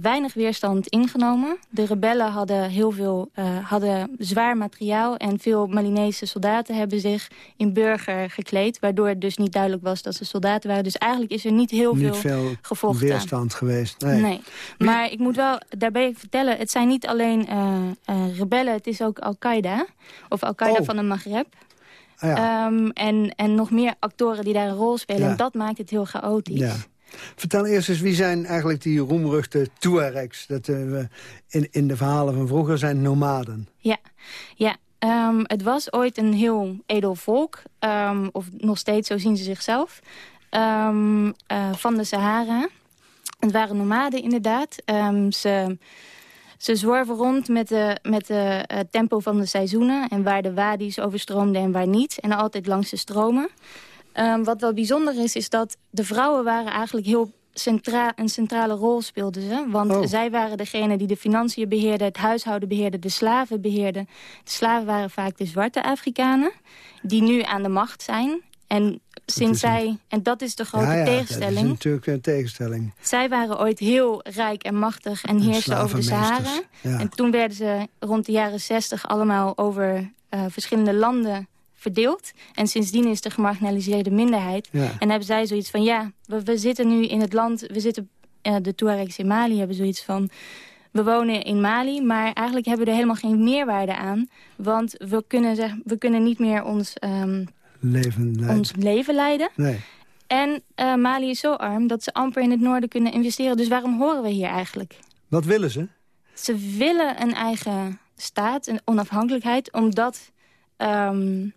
weinig weerstand ingenomen. De rebellen hadden heel veel uh, hadden zwaar materiaal... en veel Malinese soldaten hebben zich in burger gekleed... waardoor het dus niet duidelijk was dat ze soldaten waren. Dus eigenlijk is er niet heel niet veel, veel weerstand geweest. Nee. nee. Maar ik moet wel daarbij vertellen... het zijn niet alleen uh, uh, rebellen, het is ook Al-Qaeda. Of Al-Qaeda oh. van de Maghreb. Ah, ja. um, en, en nog meer actoren die daar een rol spelen. Ja. En dat maakt het heel chaotisch. Ja. Vertel eerst eens, wie zijn eigenlijk die roemruchte Tuaregs? Dat uh, in, in de verhalen van vroeger zijn nomaden. Ja, ja. Um, het was ooit een heel edel volk. Um, of nog steeds, zo zien ze zichzelf. Um, uh, van de Sahara. Het waren nomaden inderdaad. ze... Ze zworven rond met de, met de uh, tempo van de seizoenen... en waar de wadi's overstroomden en waar niet. En altijd langs de stromen. Um, wat wel bijzonder is, is dat de vrouwen waren eigenlijk heel centra een centrale rol speelden ze. Want oh. zij waren degene die de financiën beheerden, het huishouden beheerden, de slaven beheerden. De slaven waren vaak de zwarte Afrikanen, die nu aan de macht zijn. En sinds zij, en dat is de grote ja, ja, tegenstelling. dat is natuurlijk een tegenstelling. Zij waren ooit heel rijk en machtig en heersten over de Sahara. Ja. En toen werden ze rond de jaren zestig allemaal over uh, verschillende landen verdeeld. En sindsdien is de gemarginaliseerde minderheid. Ja. En hebben zij zoiets van, ja, we, we zitten nu in het land... we zitten, uh, de Tuaregs in Mali hebben zoiets van... we wonen in Mali, maar eigenlijk hebben we er helemaal geen meerwaarde aan. Want we kunnen, zeg, we kunnen niet meer ons, um, leven, leiden. ons leven leiden. Nee. En uh, Mali is zo arm dat ze amper in het noorden kunnen investeren. Dus waarom horen we hier eigenlijk? Wat willen ze? Ze willen een eigen staat, een onafhankelijkheid, omdat... Um,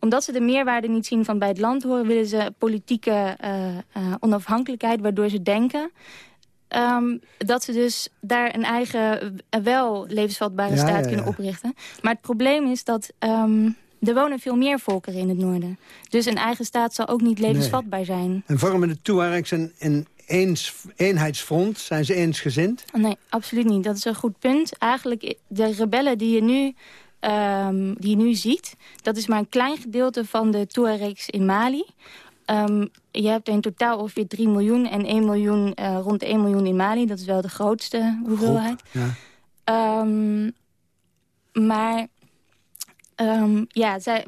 omdat ze de meerwaarde niet zien van bij het land horen... willen ze politieke uh, uh, onafhankelijkheid, waardoor ze denken... Um, dat ze dus daar een eigen, uh, wel levensvatbare ja, staat ja, kunnen oprichten. Maar het probleem is dat... Um, er wonen veel meer volkeren in het noorden. Dus een eigen staat zal ook niet levensvatbaar nee. zijn. En vormen de Tuaregs een, een eens, eenheidsfront? Zijn ze eensgezind? Nee, absoluut niet. Dat is een goed punt. Eigenlijk, de rebellen die je nu Um, die je nu ziet. Dat is maar een klein gedeelte van de Tuaregs in Mali. Um, je hebt er in totaal ongeveer 3 miljoen en 1 miljoen, uh, rond de 1 miljoen in Mali. Dat is wel de grootste hoeveelheid. Ja. um, maar ja, zij,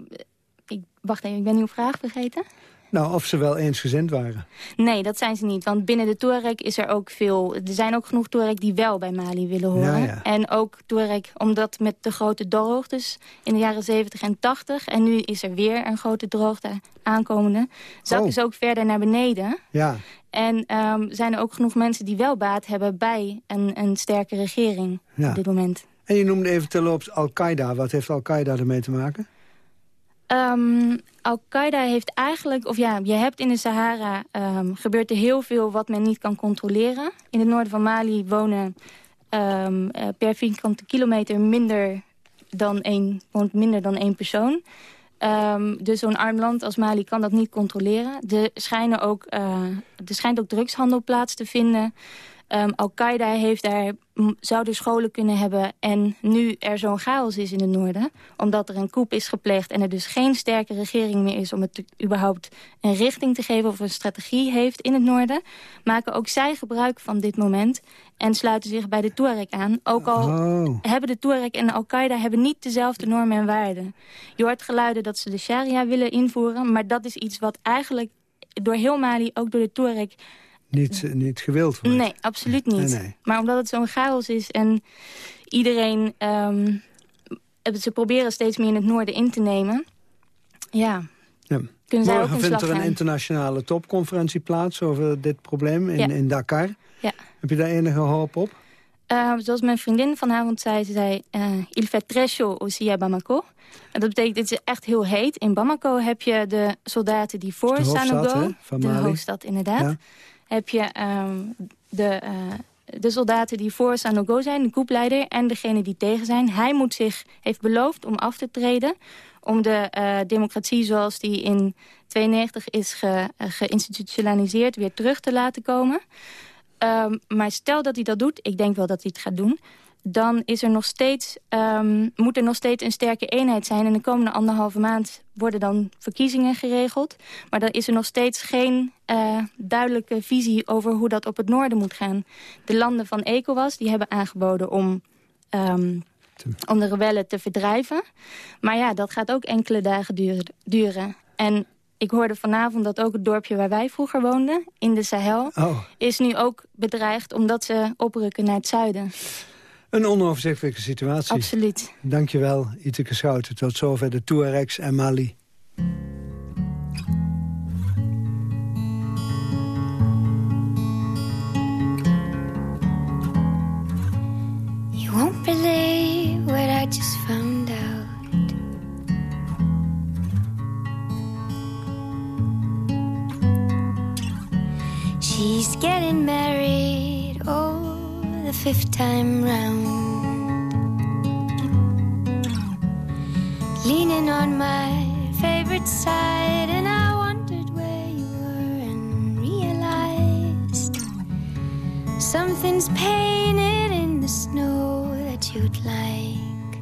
ik, wacht even, ik ben uw vraag vergeten. Nou, of ze wel eensgezind waren. Nee, dat zijn ze niet. Want binnen de Touareg is er ook veel... Er zijn ook genoeg Touareg die wel bij Mali willen horen. Ja, ja. En ook Touareg, omdat met de grote droogtes in de jaren 70 en 80... en nu is er weer een grote droogte aankomende... zakken oh. ze ook verder naar beneden. Ja. En um, zijn er ook genoeg mensen die wel baat hebben... bij een, een sterke regering ja. op dit moment. En je noemde even terloops Al-Qaeda. Wat heeft Al-Qaeda ermee te maken? Um, Al-Qaeda heeft eigenlijk, of ja, je hebt in de Sahara um, gebeurt er heel veel wat men niet kan controleren. In het noorden van Mali wonen um, uh, per vierkante kilometer minder dan één, woont minder dan één persoon. Dus zo'n arm land als Mali kan dat niet controleren. Er, schijnen ook, uh, er schijnt ook drugshandel plaats te vinden. Um, Al-Qaeda heeft daar, zou er scholen kunnen hebben... en nu er zo'n chaos is in het noorden... omdat er een coup is gepleegd en er dus geen sterke regering meer is... om het überhaupt een richting te geven of een strategie heeft in het noorden... maken ook zij gebruik van dit moment en sluiten zich bij de Tuareg aan. Ook al oh. hebben de Tuareg en Al-Qaeda hebben niet dezelfde normen en waarden. Je hoort geluiden dat ze de sharia willen invoeren... maar dat is iets wat eigenlijk door heel Mali, ook door de Tuareg niet, niet gewild wordt. Nee, absoluut niet. Nee, nee. Maar omdat het zo'n chaos is en iedereen... Um, ze proberen steeds meer in het noorden in te nemen. Ja, ja. kunnen zij Morgen vindt er een internationale topconferentie plaats over dit probleem in, Ja. in Dakar. Ja. Heb je daar enige hoop op? Uh, zoals mijn vriendin vanavond zei, ze zei... Uh, il fait très chaud aussi à Bamako. En dat betekent, het is echt heel heet. In Bamako heb je de soldaten die voor Sanogo... de hoofdstad inderdaad... Ja. Heb je um, de, uh, de soldaten die voor Sanogo zijn, de koepleider... en degene die tegen zijn. Hij moet zich, heeft beloofd om af te treden... om de uh, democratie zoals die in 92 is ge, uh, geïnstitutionaliseerd... weer terug te laten komen... Um, maar stel dat hij dat doet, ik denk wel dat hij het gaat doen... dan is er nog steeds, um, moet er nog steeds een sterke eenheid zijn. En de komende anderhalve maand worden dan verkiezingen geregeld. Maar dan is er nog steeds geen uh, duidelijke visie over hoe dat op het noorden moet gaan. De landen van ECOWAS die hebben aangeboden om... Um, om de rebellen te verdrijven. Maar ja, dat gaat ook enkele dagen duren. duren. En ik hoorde vanavond dat ook het dorpje waar wij vroeger woonden, in de Sahel, oh. is nu ook bedreigd omdat ze oprukken naar het zuiden. Een onoverzichtelijke situatie. Absoluut. Dankjewel, Iteke Schouten. Tot zover de Tuaregs en Mali. You won't believe what I just found out. She's getting married, the fifth time round. Leaning on my favorite side, and I wondered where you were and realized something's painted in the snow that you'd like.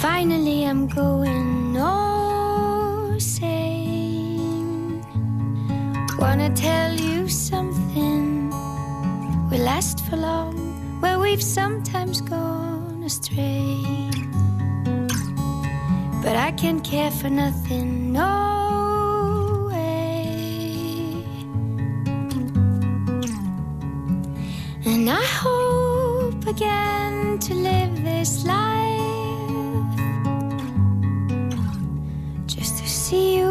Finally, I'm going Wanna tell you something we last for long, where we've sometimes gone astray. But I can't care for nothing, no way. And I hope again to live this life, just to see you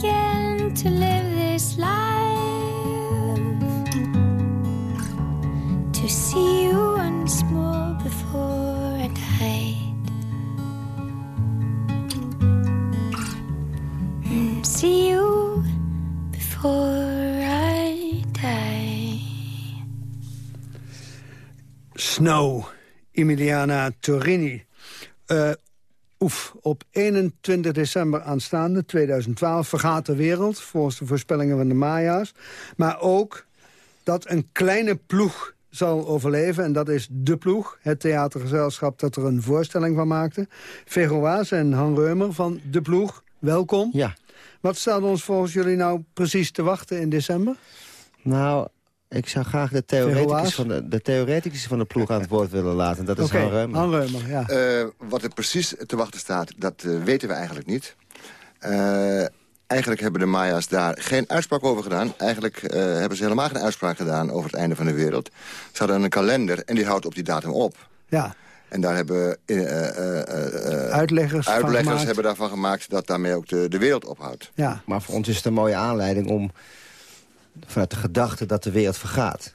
again to live this life. To see you once more before I died. And see you before I die. Snow Emiliana Torini. Uh, Oef, op 21 december aanstaande, 2012, vergaat de wereld... volgens de voorspellingen van de Maya's. Maar ook dat een kleine ploeg zal overleven. En dat is De Ploeg, het theatergezelschap dat er een voorstelling van maakte. Veroa's en Han Reumer van De Ploeg, welkom. Ja. Wat staat ons volgens jullie nou precies te wachten in december? Nou, ik zou graag de theoreticus, van de, de theoreticus van de ploeg aan het woord willen laten. Dat is okay, Han Reumer. Han Reumer ja. Uh, wat er precies te wachten staat, dat uh, weten we eigenlijk niet. Uh, eigenlijk hebben de Maya's daar geen uitspraak over gedaan. Eigenlijk hebben ze helemaal geen uitspraak gedaan over het einde van de wereld. Ze hadden een kalender en die houdt op die datum op. Ja. En daar hebben uitleggers, uitleggers hebben daarvan gemaakt dat daarmee ook de, de wereld ophoudt. Ja. Maar voor ons is het een mooie aanleiding om vanuit de gedachte dat de wereld vergaat.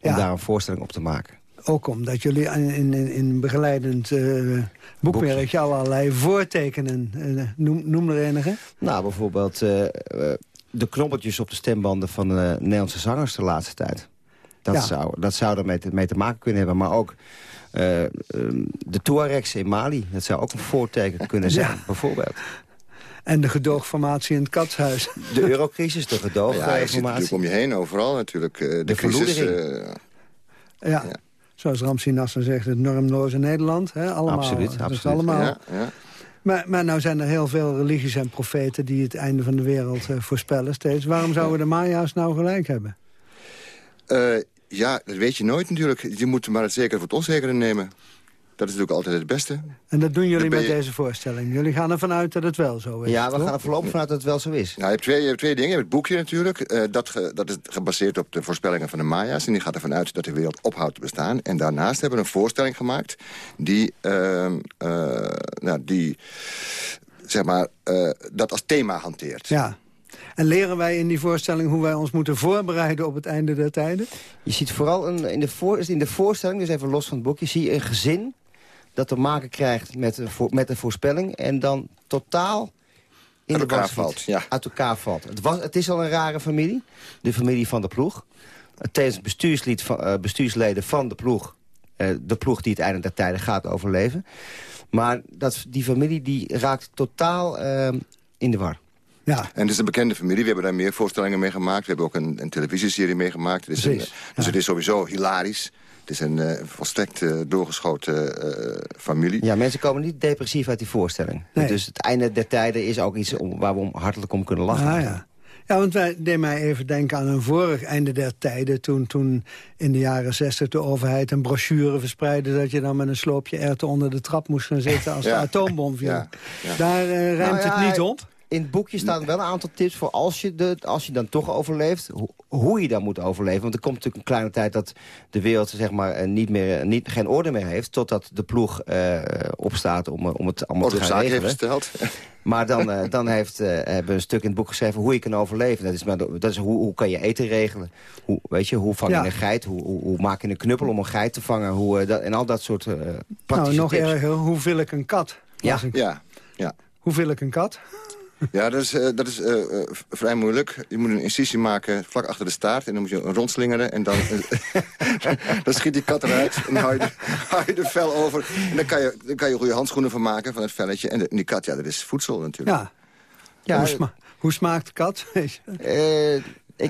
Om daar een voorstelling op te maken. Ook omdat jullie in, in, in begeleidend uh, boekwerk allerlei voortekenen, uh, noem, noem er enige. Nou, bijvoorbeeld uh, de knoppeltjes op de stembanden van de Nederlandse zangers de laatste tijd. Dat, zou, dat zou er mee te, mee te maken kunnen hebben. Maar ook ehm, de Tuaregs in Mali. Dat zou ook een voorteken kunnen zijn, bijvoorbeeld. En de gedoogformatie in het katshuis. De eurocrisis, de gedoogformatie. Ja, je zit natuurlijk om je heen overal natuurlijk. Eh, de, de crisis... Uh, ja. ja. zoals Ramsi Nasser zegt, het normloze Nederland. Hè? Allemaal, absoluut, absoluut. allemaal. Ja, ja. Maar, maar nou zijn er heel veel religies en profeten... die het einde van de wereld uh, voorspellen steeds. Waarom zouden de Maya's nou gelijk hebben? Uh, ja, dat weet je nooit natuurlijk. Je moet maar het zeker voor het onzekere nemen. Dat is natuurlijk altijd het beste. En dat doen jullie met deze voorstelling. Jullie gaan ervan uit dat het wel zo is. Ja, we toch? gaan er voorlopig vanuit dat het wel zo is. Nou, je, hebt twee, je hebt twee dingen. Je hebt het boekje natuurlijk. Eh, dat, ge- dat is gebaseerd op de voorspellingen van de Maya's. En die gaat ervan uit dat de wereld ophoudt te bestaan. En daarnaast hebben we een voorstelling gemaakt... die, ehm, eh, nou, die zeg maar, eh, dat als thema hanteert. Ja. En leren wij in die voorstelling hoe wij ons moeten voorbereiden op het einde der tijden? Je ziet vooral een, in, de voor, in de voorstelling, dus even los van het boekje... zie je een gezin dat te maken krijgt met een, voor, met een voorspelling... en dan totaal in Uit de elkaar valt, ja. Uit elkaar valt. Het, was, het is al een rare familie, de familie van de ploeg. Tijdens bestuurslid van, eh, bestuursleden van de ploeg... eh, de ploeg die het einde der tijden gaat overleven. Maar dat, die familie die raakt totaal eh, in de war. Ja. En het is een bekende familie. We hebben daar meer voorstellingen mee gemaakt. We hebben ook een, een televisieserie mee gemaakt. Het is een, Precies, dus het is sowieso hilarisch. Het is een eh, volstrekt eh, doorgeschoten eh, familie. Ja, mensen komen niet depressief uit die voorstelling. Nee. Dus het einde der tijden is ook iets om, waar we om, hartelijk om kunnen lachen. Ah, ja. Ja, want wij deed mij even denken aan een vorig einde der tijden... Toen, toen in de jaren zestig de overheid een brochure verspreidde... dat je dan met een sloopje erwten onder de trap moest gaan zitten... als Ja. de atoombom viel. Ja, ja. Daar eh, rijmt Nou ja, het niet op. In het boekje staan wel een aantal tips voor als je, de, als je dan toch overleeft... Hoe, hoe je dan moet overleven. Want er komt natuurlijk een kleine tijd dat de wereld zeg maar, eh, niet meer, eh, niet, geen orde meer heeft... totdat de ploeg eh, opstaat om, om het allemaal Orde te gaan heeft regelen. gesteld. Maar dan, eh, dan heeft, hebben we een stuk in het boek geschreven hoe je kan overleven. Dat is, maar, dat is hoe, hoe kan je eten regelen. Hoe, weet je, hoe vang je Ja. een geit? Hoe, hoe, hoe maak je een knuppel om een geit te vangen? Hoe, dat, en al dat soort eh Nou, praktische nog tips. erger, hoe vil ik een kat? Ja. Ja, ja. Hoe vil ik een kat? Ja, dat is, eh, dat is eh, eh, vrij moeilijk. Je moet een incisie maken vlak achter de staart. En dan moet je een rondslingeren. En dan, dan schiet die kat eruit. En dan hou je, de, hou je de vel over. En dan kan je, dan kan je goede handschoenen van maken van het velletje. En, de- en die kat, ja, dat is voedsel natuurlijk. Ja. Ja, hoe, sma- hoe smaakt de kat? Weet je? Eh, ik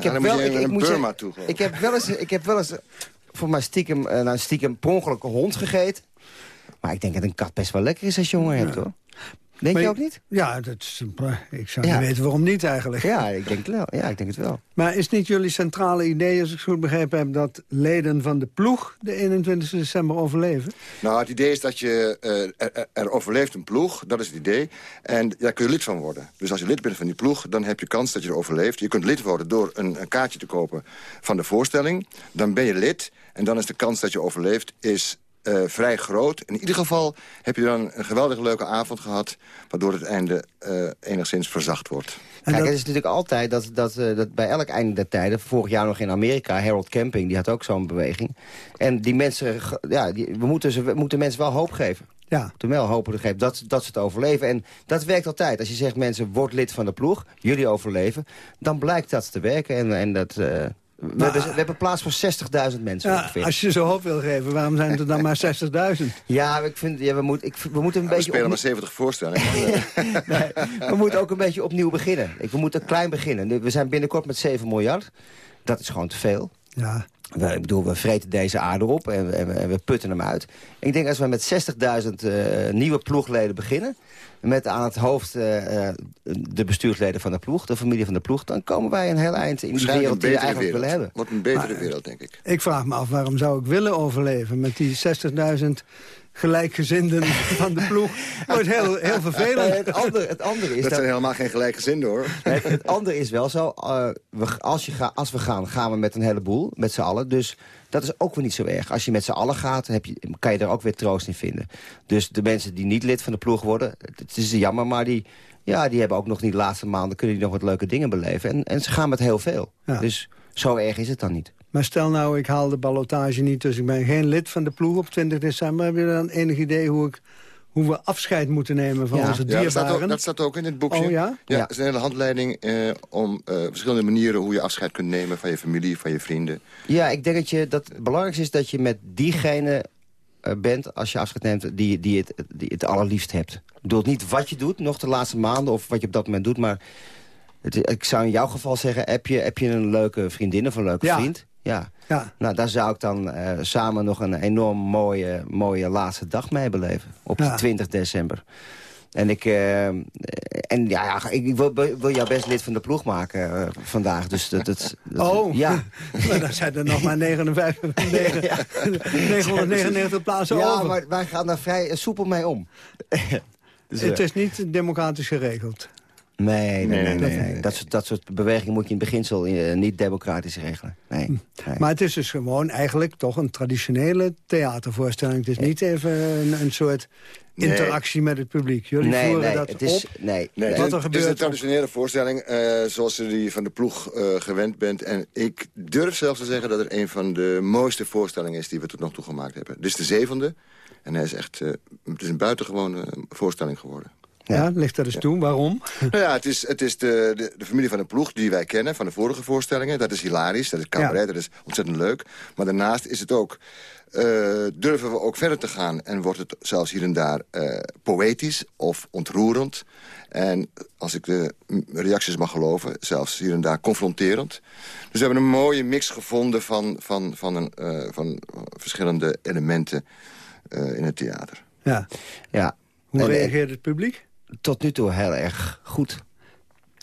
dan heb moet wel, je ik, naar ik moet Burma zeggen, toe, ik heb wel eens, ik heb wel eens voor mij stiekem, nou, stiekem per ongeluk een hond gegeten. Maar ik denk dat een kat best wel lekker is als je honger hebt, hoor. Denk Maar je ook niet? Ja, dat is, ik zou Ja. niet weten waarom niet eigenlijk. Ja, ik denk, het wel. ja, ik denk het wel. Maar is niet jullie centrale idee, als ik het goed begrepen heb... dat leden van de ploeg de 21 december overleven? Nou, het idee is dat je... eh, er, er- er overleeft een ploeg, dat is het idee. En daar kun je lid van worden. Dus als je lid bent van die ploeg, dan heb je kans dat je er overleeft. Je kunt lid worden door een, een kaartje te kopen van de voorstelling. Dan ben je lid en dan is de kans dat je overleeft... is eh, vrij groot. In ieder geval heb je dan een geweldig leuke avond gehad... waardoor het einde eh, enigszins verzacht wordt. Kijk, het is natuurlijk altijd dat, dat, eh, dat bij elk einde der tijden... vorig jaar nog in Amerika, Harold Camping, die had ook zo'n beweging. En die mensen, ja, die, we, moeten ze, we moeten mensen wel hoop geven. Ja. Moeten wel hopen geven dat, dat ze het overleven. En dat werkt altijd. Als je zegt, mensen, word lid van de ploeg, jullie overleven... dan blijkt dat te werken. En, en dat... eh, we, hebben, we hebben plaats voor 60.000 mensen Ja, ongeveer. als je zo hoop wil geven, waarom zijn het er dan maar 60.000? Ja, ik vind, ja, we, moeten ik, we moeten een we beetje... spelen opnieuw- maar 70 voorstellingen. Nee, we moeten ook een beetje opnieuw beginnen. Ik, we moeten klein beginnen. We zijn binnenkort met 7 miljard. Dat is gewoon te veel. Ja. We, ik bedoel, we vreten deze aarde op en we, en we, en we putten hem uit. Ik denk als we met 60.000 eh, nieuwe ploegleden beginnen... met aan het hoofd eh, eh, de bestuursleden van de ploeg, de familie van de ploeg... dan komen wij een heel eind in die Waarschijnlijk wereld die we eigenlijk wereld. willen hebben. Wordt een betere wereld, denk ik. Ik vraag me af, waarom zou ik willen overleven met die 60.000 gelijkgezinden van de ploeg? Wordt heel, heel vervelend. Het, andere, het andere is Dat zijn helemaal geen gelijkgezinden, hoor. Het, het andere is wel zo, eh, we, als, je ga, als we gaan, gaan we met een heleboel, met z'n allen. Dus dat is ook weer niet zo erg. Als je met z'n allen gaat, heb je, kan je er ook weer troost in vinden. Dus de mensen die niet lid van de ploeg worden, het, het is jammer, maar die, ja, die hebben ook nog niet de laatste maanden, kunnen die nog wat leuke dingen beleven. En, en ze gaan met heel veel. Ja. Dus zo erg is het dan niet. Maar stel nou, ik haal de ballotage niet, dus ik ben geen lid van de ploeg op 20 december. Heb je dan enig idee hoe, ik, hoe we afscheid moeten nemen van Ja. onze Ja, dat staat, ook, dierbaren? dat staat ook in het boekje. Oh ja? Ja, Ja. het is een hele handleiding eh, om eh, verschillende manieren... hoe je afscheid kunt nemen van je familie, van je vrienden. Ja, ik denk dat je, dat het belangrijkste is dat je met diegene eh, bent, als je afscheid neemt, die, die, het, die het allerliefst hebt. Ik bedoel niet wat je doet, nog de laatste maanden of wat je op dat moment doet, maar het, ik zou in jouw geval zeggen, heb je, heb je een leuke vriendin of een leuke Ja. vriend? Ja. Ja. Nou, daar zou ik dan eh, samen nog een enorm mooie, mooie laatste dag mee beleven. Op Ja. de 20 december. En ik, uh, en ja, ja ik wil, wil, jou best lid van de ploeg maken uh, vandaag. Dus dat, dat, dat oh, ja. maar dan zijn er nog maar 59, 999 plaatsen ja, over. Ja, maar wij gaan daar vrij soepel mee om. dus, het is niet democratisch geregeld. Nee, nee, nee. nee, nee. Dat, soort, dat soort bewegingen moet je in het beginsel uh, niet democratisch regelen. Nee, nee, Maar het is dus gewoon eigenlijk toch een traditionele theatervoorstelling. Het is niet even een, een soort interactie met het publiek. Jullie nee, voeren nee, dat het is, op. Nee, nee, Wat het, er is, gebeurt het is een traditionele voorstelling uh, zoals je die van de ploeg uh, gewend bent. En ik durf zelfs te zeggen dat het een van de mooiste voorstellingen is... die we tot nog toe gemaakt hebben. Dit is de zevende. En hij is echt, uh, het is een buitengewone voorstelling geworden. Ja, ja ligt dat eens toe. Waarom? Nou ja, het is, het is de, de, de, familie van de ploeg die wij kennen... van de vorige voorstellingen. Dat is hilarisch, dat is cabaret, ja. dat is ontzettend leuk. Maar daarnaast is het ook... Uh, durven we ook verder te gaan en wordt het zelfs hier en daar uh, poëtisch of ontroerend. En als ik de reacties mag geloven, zelfs hier en daar confronterend. Dus we hebben een mooie mix gevonden van, van, van, een, uh, van verschillende elementen in het theater. Ja. ja. Hoe en, reageert het publiek? Tot nu toe heel erg goed.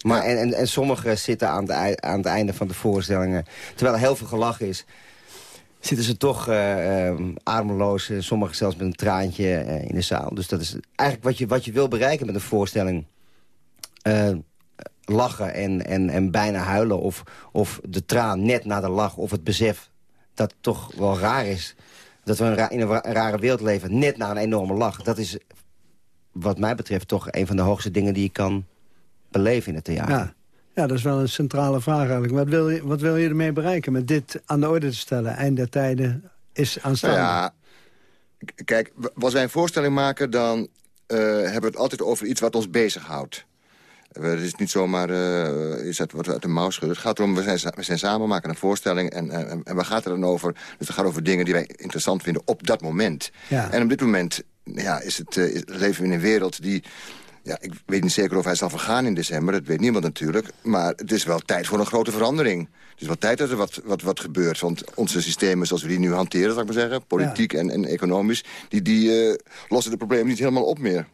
Maar, en, en, en sommigen zitten aan het, aan het einde van de voorstellingen... terwijl er heel veel gelach is... zitten ze toch uh, ademloos, sommigen zelfs met een traantje uh, in de zaal. Dus dat is eigenlijk wat je, wat je wil bereiken met een voorstelling. lachen en, en, en bijna huilen. Of, of de traan net na de lach. Of het besef dat het toch wel raar is. Dat we in een rare wereld leven. Net na een enorme lach. Dat is wat mij betreft toch een van de hoogste dingen die je kan beleven in het theater. Ja. ja, dat is wel een centrale vraag eigenlijk. Wat wil, je, wat wil je ermee bereiken met dit aan de orde te stellen? Eind der tijden is aanstaande. Nou ja, kijk, als wij een voorstelling maken... dan uh, hebben we het altijd over iets wat ons bezighoudt. Het is niet zomaar uh, is het wat uit de mouw schudden. Het gaat erom, we zijn, we zijn samen, maken een voorstelling... En, en, en waar gaat het dan over? Dus het gaat over dingen die wij interessant vinden op dat moment. Ja. En op dit moment ja, is het, uh, is, leven we in een wereld die... Ja, ik weet niet zeker of hij zal vergaan in december. Dat weet niemand natuurlijk. Maar het is wel tijd voor een grote verandering. Het is wel tijd dat er wat, wat, wat gebeurt. Want onze systemen zoals we die nu hanteren, zal ik maar zeggen... politiek ja. en, en economisch... die, die uh, lossen de problemen niet helemaal op meer.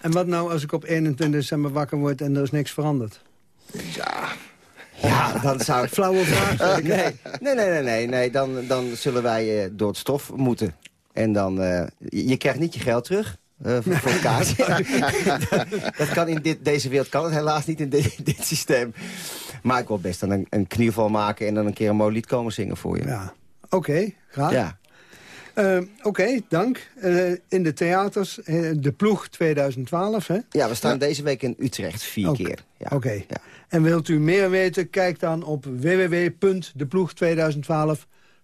En wat nou als ik op 21 december wakker word en er is niks veranderd? Ja, ja, dan zou ik... Flauwe vraag. nee, nee, nee, nee, nee, nee. Dan, dan zullen wij uh, door het stof moeten. En dan, uh, je krijgt niet je geld terug. Uh, voor, voor dat kan in dit, deze wereld kan het helaas niet in dit, dit systeem. Maar ik wil best dan een, een knieval maken en dan een keer een mooi lied komen zingen voor je. Ja, oké, okay, graag. Ja. Uh, Oké, okay, dank. Uh, in de theaters, de ploeg 2012, hè? Ja, we staan ja. deze week in Utrecht vier okay. keer. Ja. Oké. Ja. En wilt u meer weten, kijk dan op www.deploeg2012.nl.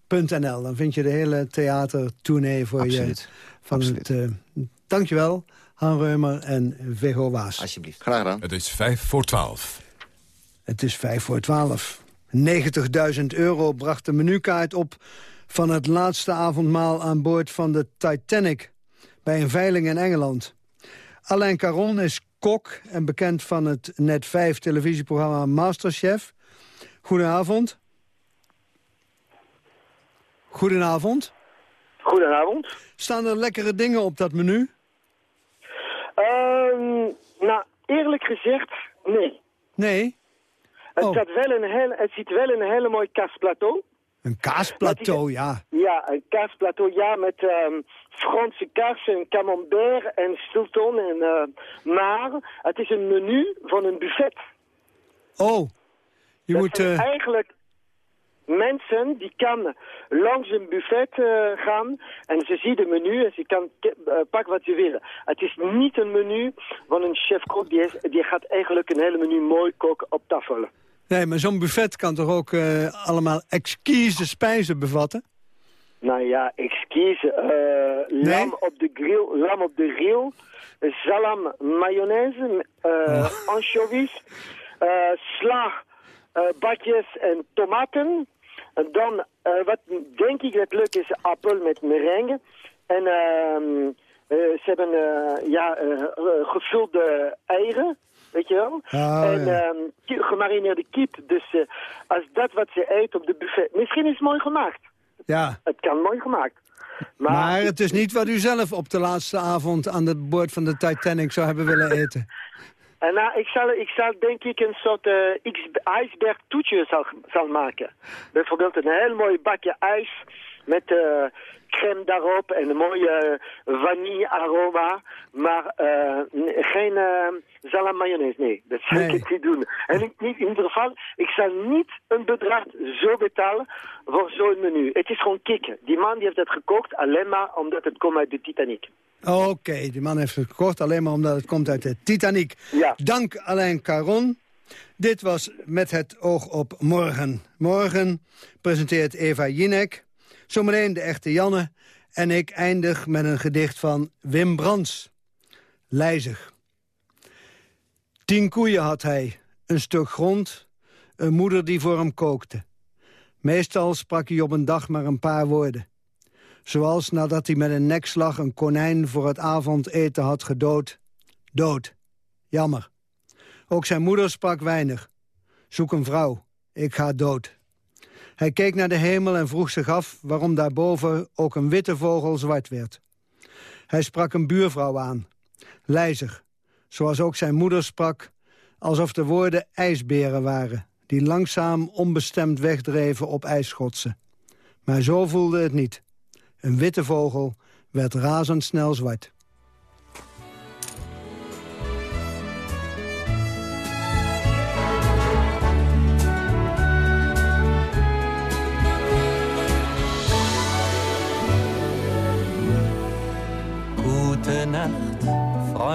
Dan vind je de hele theatertournee voor Absoluut. je. Van Absoluut. Het, dankjewel, Han Reumer en Viggo Waas. Alsjeblieft. Graag gedaan. Het is vijf voor twaalf. Het is vijf voor twaalf. 90.000 euro bracht de menukaart op van het laatste avondmaal aan boord van de Titanic... bij een veiling in Engeland. Alain Caron is kok en bekend van het Net 5 televisieprogramma Masterchef. Goedenavond. Goedenavond. Goedenavond. Staan er lekkere dingen op dat menu? Uh, nou, eerlijk gezegd, nee. Nee? Het, oh. staat wel een heel, het ziet wel een hele mooi kaasplateau. Een kaasplateau, ja. Ja, een kaasplateau, ja, met um, Franse kaas en camembert en stilton. En, uh, maar het is een menu van een buffet. Oh, je dat moet... Uh... Eigenlijk mensen die kan langs een buffet uh, gaan en ze zien de menu en ze kan uh, pakken wat ze willen. Het is niet een menu van een chef-kok, die, die gaat eigenlijk een hele menu mooi koken op tafel. Nee, maar zo'n buffet kan toch ook uh, allemaal exquise spijzen bevatten? Nou ja, exquise. Uh, nee? Lam op de grill, lam op de grill, salam mayonaise, uh, oh. anchovies, sla, badjes en tomaten. Dan, wat denk ik dat leuk is, appel met merengue. En ehm, ze hebben ja, gevulde eieren. Weet je wel? Oh, en ja. um, gemarineerde kip. Dus uh, als dat wat ze eet op de buffet... Misschien is het mooi gemaakt. Ja. Het kan mooi gemaakt. Maar, maar het is niet wat u zelf op de laatste avond aan het boord van de Titanic zou hebben willen eten. En nou, ik zal, ik zal denk ik een soort uh, ijsbergtoetje zal, zal maken. Bijvoorbeeld een heel mooi bakje ijs met uh, crème daarop en een mooie uh, vanille-aroma. Maar uh, geen uh, salam mayonaise, nee. Dat nee. ik niet doen. En ik, niet, in ieder geval, ik zal niet een bedrag zo betalen voor zo'n menu. Het is gewoon kicken. Die man die heeft het gekookt alleen maar omdat het komt uit de Titanic. Oké, okay, die man heeft het gekocht alleen maar omdat het komt uit de Titanic. Ja. Dank Alain Caron. Dit was Met het oog op morgen. Morgen presenteert Eva Jinek Zometeen de echte Janne. En ik eindig met een gedicht van Wim Brands. Lijzig. Tien koeien had hij, een stuk grond, een moeder die voor hem kookte. Meestal sprak hij op een dag maar een paar woorden. Zoals nadat hij met een nekslag een konijn voor het avondeten had gedood. Dood. Jammer. Ook zijn moeder sprak weinig. Zoek een vrouw. Ik ga dood. Hij keek naar de hemel en vroeg zich af waarom daarboven ook een witte vogel zwart werd. Hij sprak een buurvrouw aan, lijzig, zoals ook zijn moeder sprak... alsof de woorden ijsberen waren, die langzaam onbestemd wegdreven op ijsschotsen. Maar zo voelde het niet. Een witte vogel werd razendsnel zwart.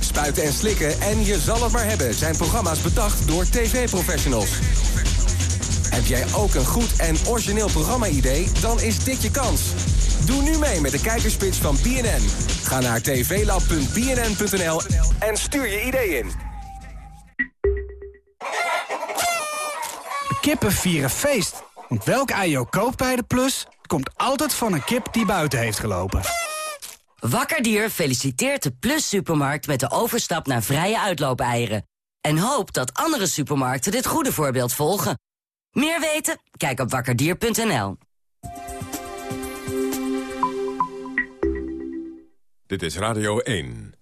Spuiten en Slikken en Je zal het maar hebben... zijn programma's bedacht door tv-professionals. Heb jij ook een goed en origineel programma-idee? Dan is dit je kans. Doe nu mee met de kijkerspits van BNN. Ga naar tvlab.bnn.nl en stuur je idee in. Kippen vieren feest. Want welk ei je koopt bij de Plus... komt altijd van een kip die buiten heeft gelopen. Wakkerdier feliciteert de Plus Supermarkt met de overstap naar vrije uitloopeieren. En hoopt dat andere supermarkten dit goede voorbeeld volgen. Meer weten? Kijk op wakkerdier.nl. Dit is Radio 1.